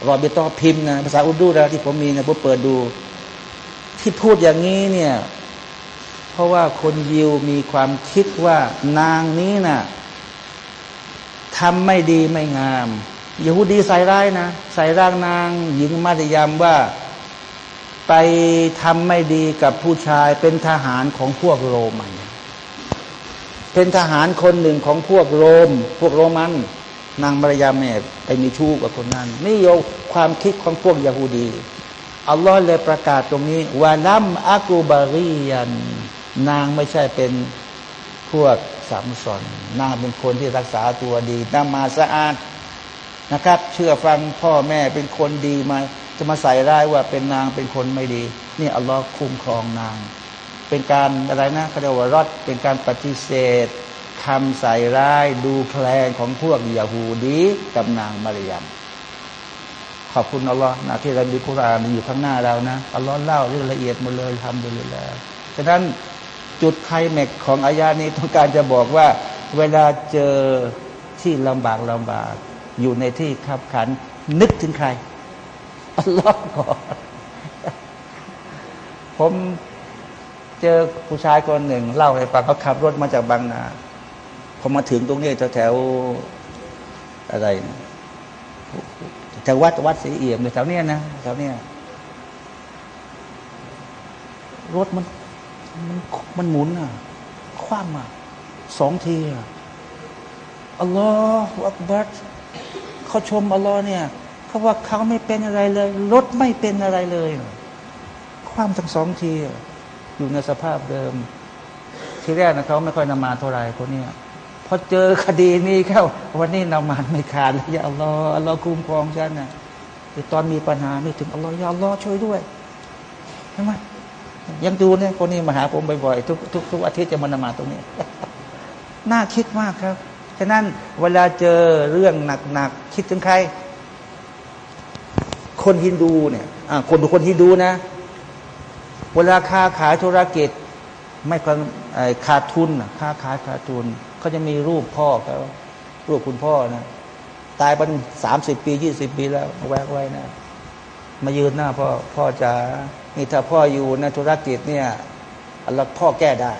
รอบิตอพิมพ์นะภาษาอุดูนะที่ผมมีนะผมเปิดดู ที่พูดอย่างนี้เนี่ยเพราะว่าคนยิวมีความคิดว่านางนี้นะ่ะทำไม่ดีไม่งามยาฮูดีใส่ร้ายนะ ใส่ร่างนางหญิงมาติยามว่าไปทำไม่ดีกับผู้ชายเป็นทหารของพวกโรมัน เป็นทหารคนหนึ่งของพวกโรม พวกโรมัน นางมารยาแม่ไปมีชู้กับคนนั้น นี่โยความคิดของพวกยาฮูดี อัลลอฮ์เลยประกาศตรงนี้วานัมอากูบารียัน นางไม่ใช่เป็นพวกสามสอนนางเป็นคนที่รักษาตัวดีนางมาสะอาดนะครับ เชื่อฟังพ่อแม่เป็นคนดีมา จะมาใส่ร้ายว่าเป็นนางเป็นคนไม่ดี นี่อัลลอฮ์คุ้มครองนาง เป็นการอะไรนะเขาเรียกว่ารอดเป็นการปฏิเสธ คำใส่ร้ายดูแคลนของพวกยาฮูดีกับนางมารยามขอบคุณอัลลอฮ์นะที่เรามีคุรานอยู่ข้างหน้าเรานะอัลลอฮ์เล่าเรื่องละเอียดหมดเลยทำไปเลยแล้วฉะนั้นจุดไคลแม็กของอายานี้ต้องการจะบอกว่า เวลาเจอที่ลำบากลำบาก อยู่ในที่ขับขัน นึกถึงใครอัลลอฮ์ก่อนผมเจอผู้ชายคนหนึ่ง เล่าให้ฟังเขาขับรถมาจากบางนา พอมาถึงตรงนี้แถวอะไรแถววัดวัดสีเอี่ยมแถวเนี้ยนะแถวเนี้ยรถมันมันมันหมุนอะ คว่ำอะสองทีอะอัลลอฮฺอักบัดเขาชมอัลลอฮ์เนี่ยเขาว่าเขาไม่เป็นอะไรเลย รถไม่เป็นอะไรเลย ความทั้งสองที อยู่ในสภาพเดิม ทีแรกนะเขาไม่ค่อยนมาเท่าไรคนนี้ พอเจอคดีนี้เข้า วันนี้นมาไม่ขาดเลยอย่าอัลลอฮ์อัลลอฮ์คุ้มครองฉันนะตอนมีปัญหาไม่ถึงอัลลอฮ์อย่าอัลลอฮ์ช่วยด้วยใช่ไหมยังดูเนี่ยคนนี้มาหาผมบ่อยๆทุกทุกทุกอาทิตย์จะมานมาตรงนี้ น่าคิดมากครับ ฉะนั้นเวลาเจอเรื่องหนักๆคิดถึงใคร คนฮินดูเนี่ยคนดูคนฮินดูนะ เวลาค้าขายธุรกิจ ไม่ค่อยขาดทุนค้าขายขาดทุน เขาจะมีรูปพ่อเขารูปคุณพ่อนะตายเป็นสามสิบปียี่สิบปีแล้วแวกไว้นะ มายืนหน้าพ่อพ่อจะนี่ถ้าพ่ออยู่ในธุรกิจเนี่ยอัลลอพ่อแก้ได้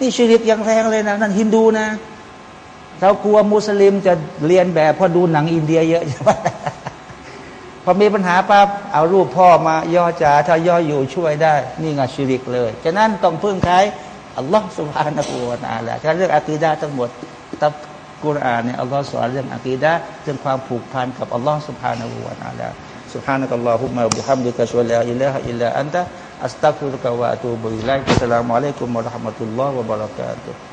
นี่ชีริกยังแรงเลยนะ นั่นฮินดูนะเรากลัวมุสลิมจะเรียนแบบพอดูหนังอินเดียเยอะใช่ไหมพอมีปัญหาปั๊บเอารูปพ่อมาย่อจ่าถ้าย่ออยู่ช่วยได้ นี่ไงชีริกเลยฉะนั้นต้องพึ่งใคร อัลลอฮ์สุบฮานะฮูวาตาละถ้าเรื่องอะกีดาทั้งหมดตับกุรอานเนี่ยอัลลอฮ์สอนเรื่องอะกีดาเรื่องความผูกพันกับอัลลอฮ์สุบฮานะฮูวาตาละ سبحانك اللهم وبحمدك أشهد أن لا إله إلا أنت أستغفرك وأتوب إليك السلام عليكم ورحمة الله وبركاته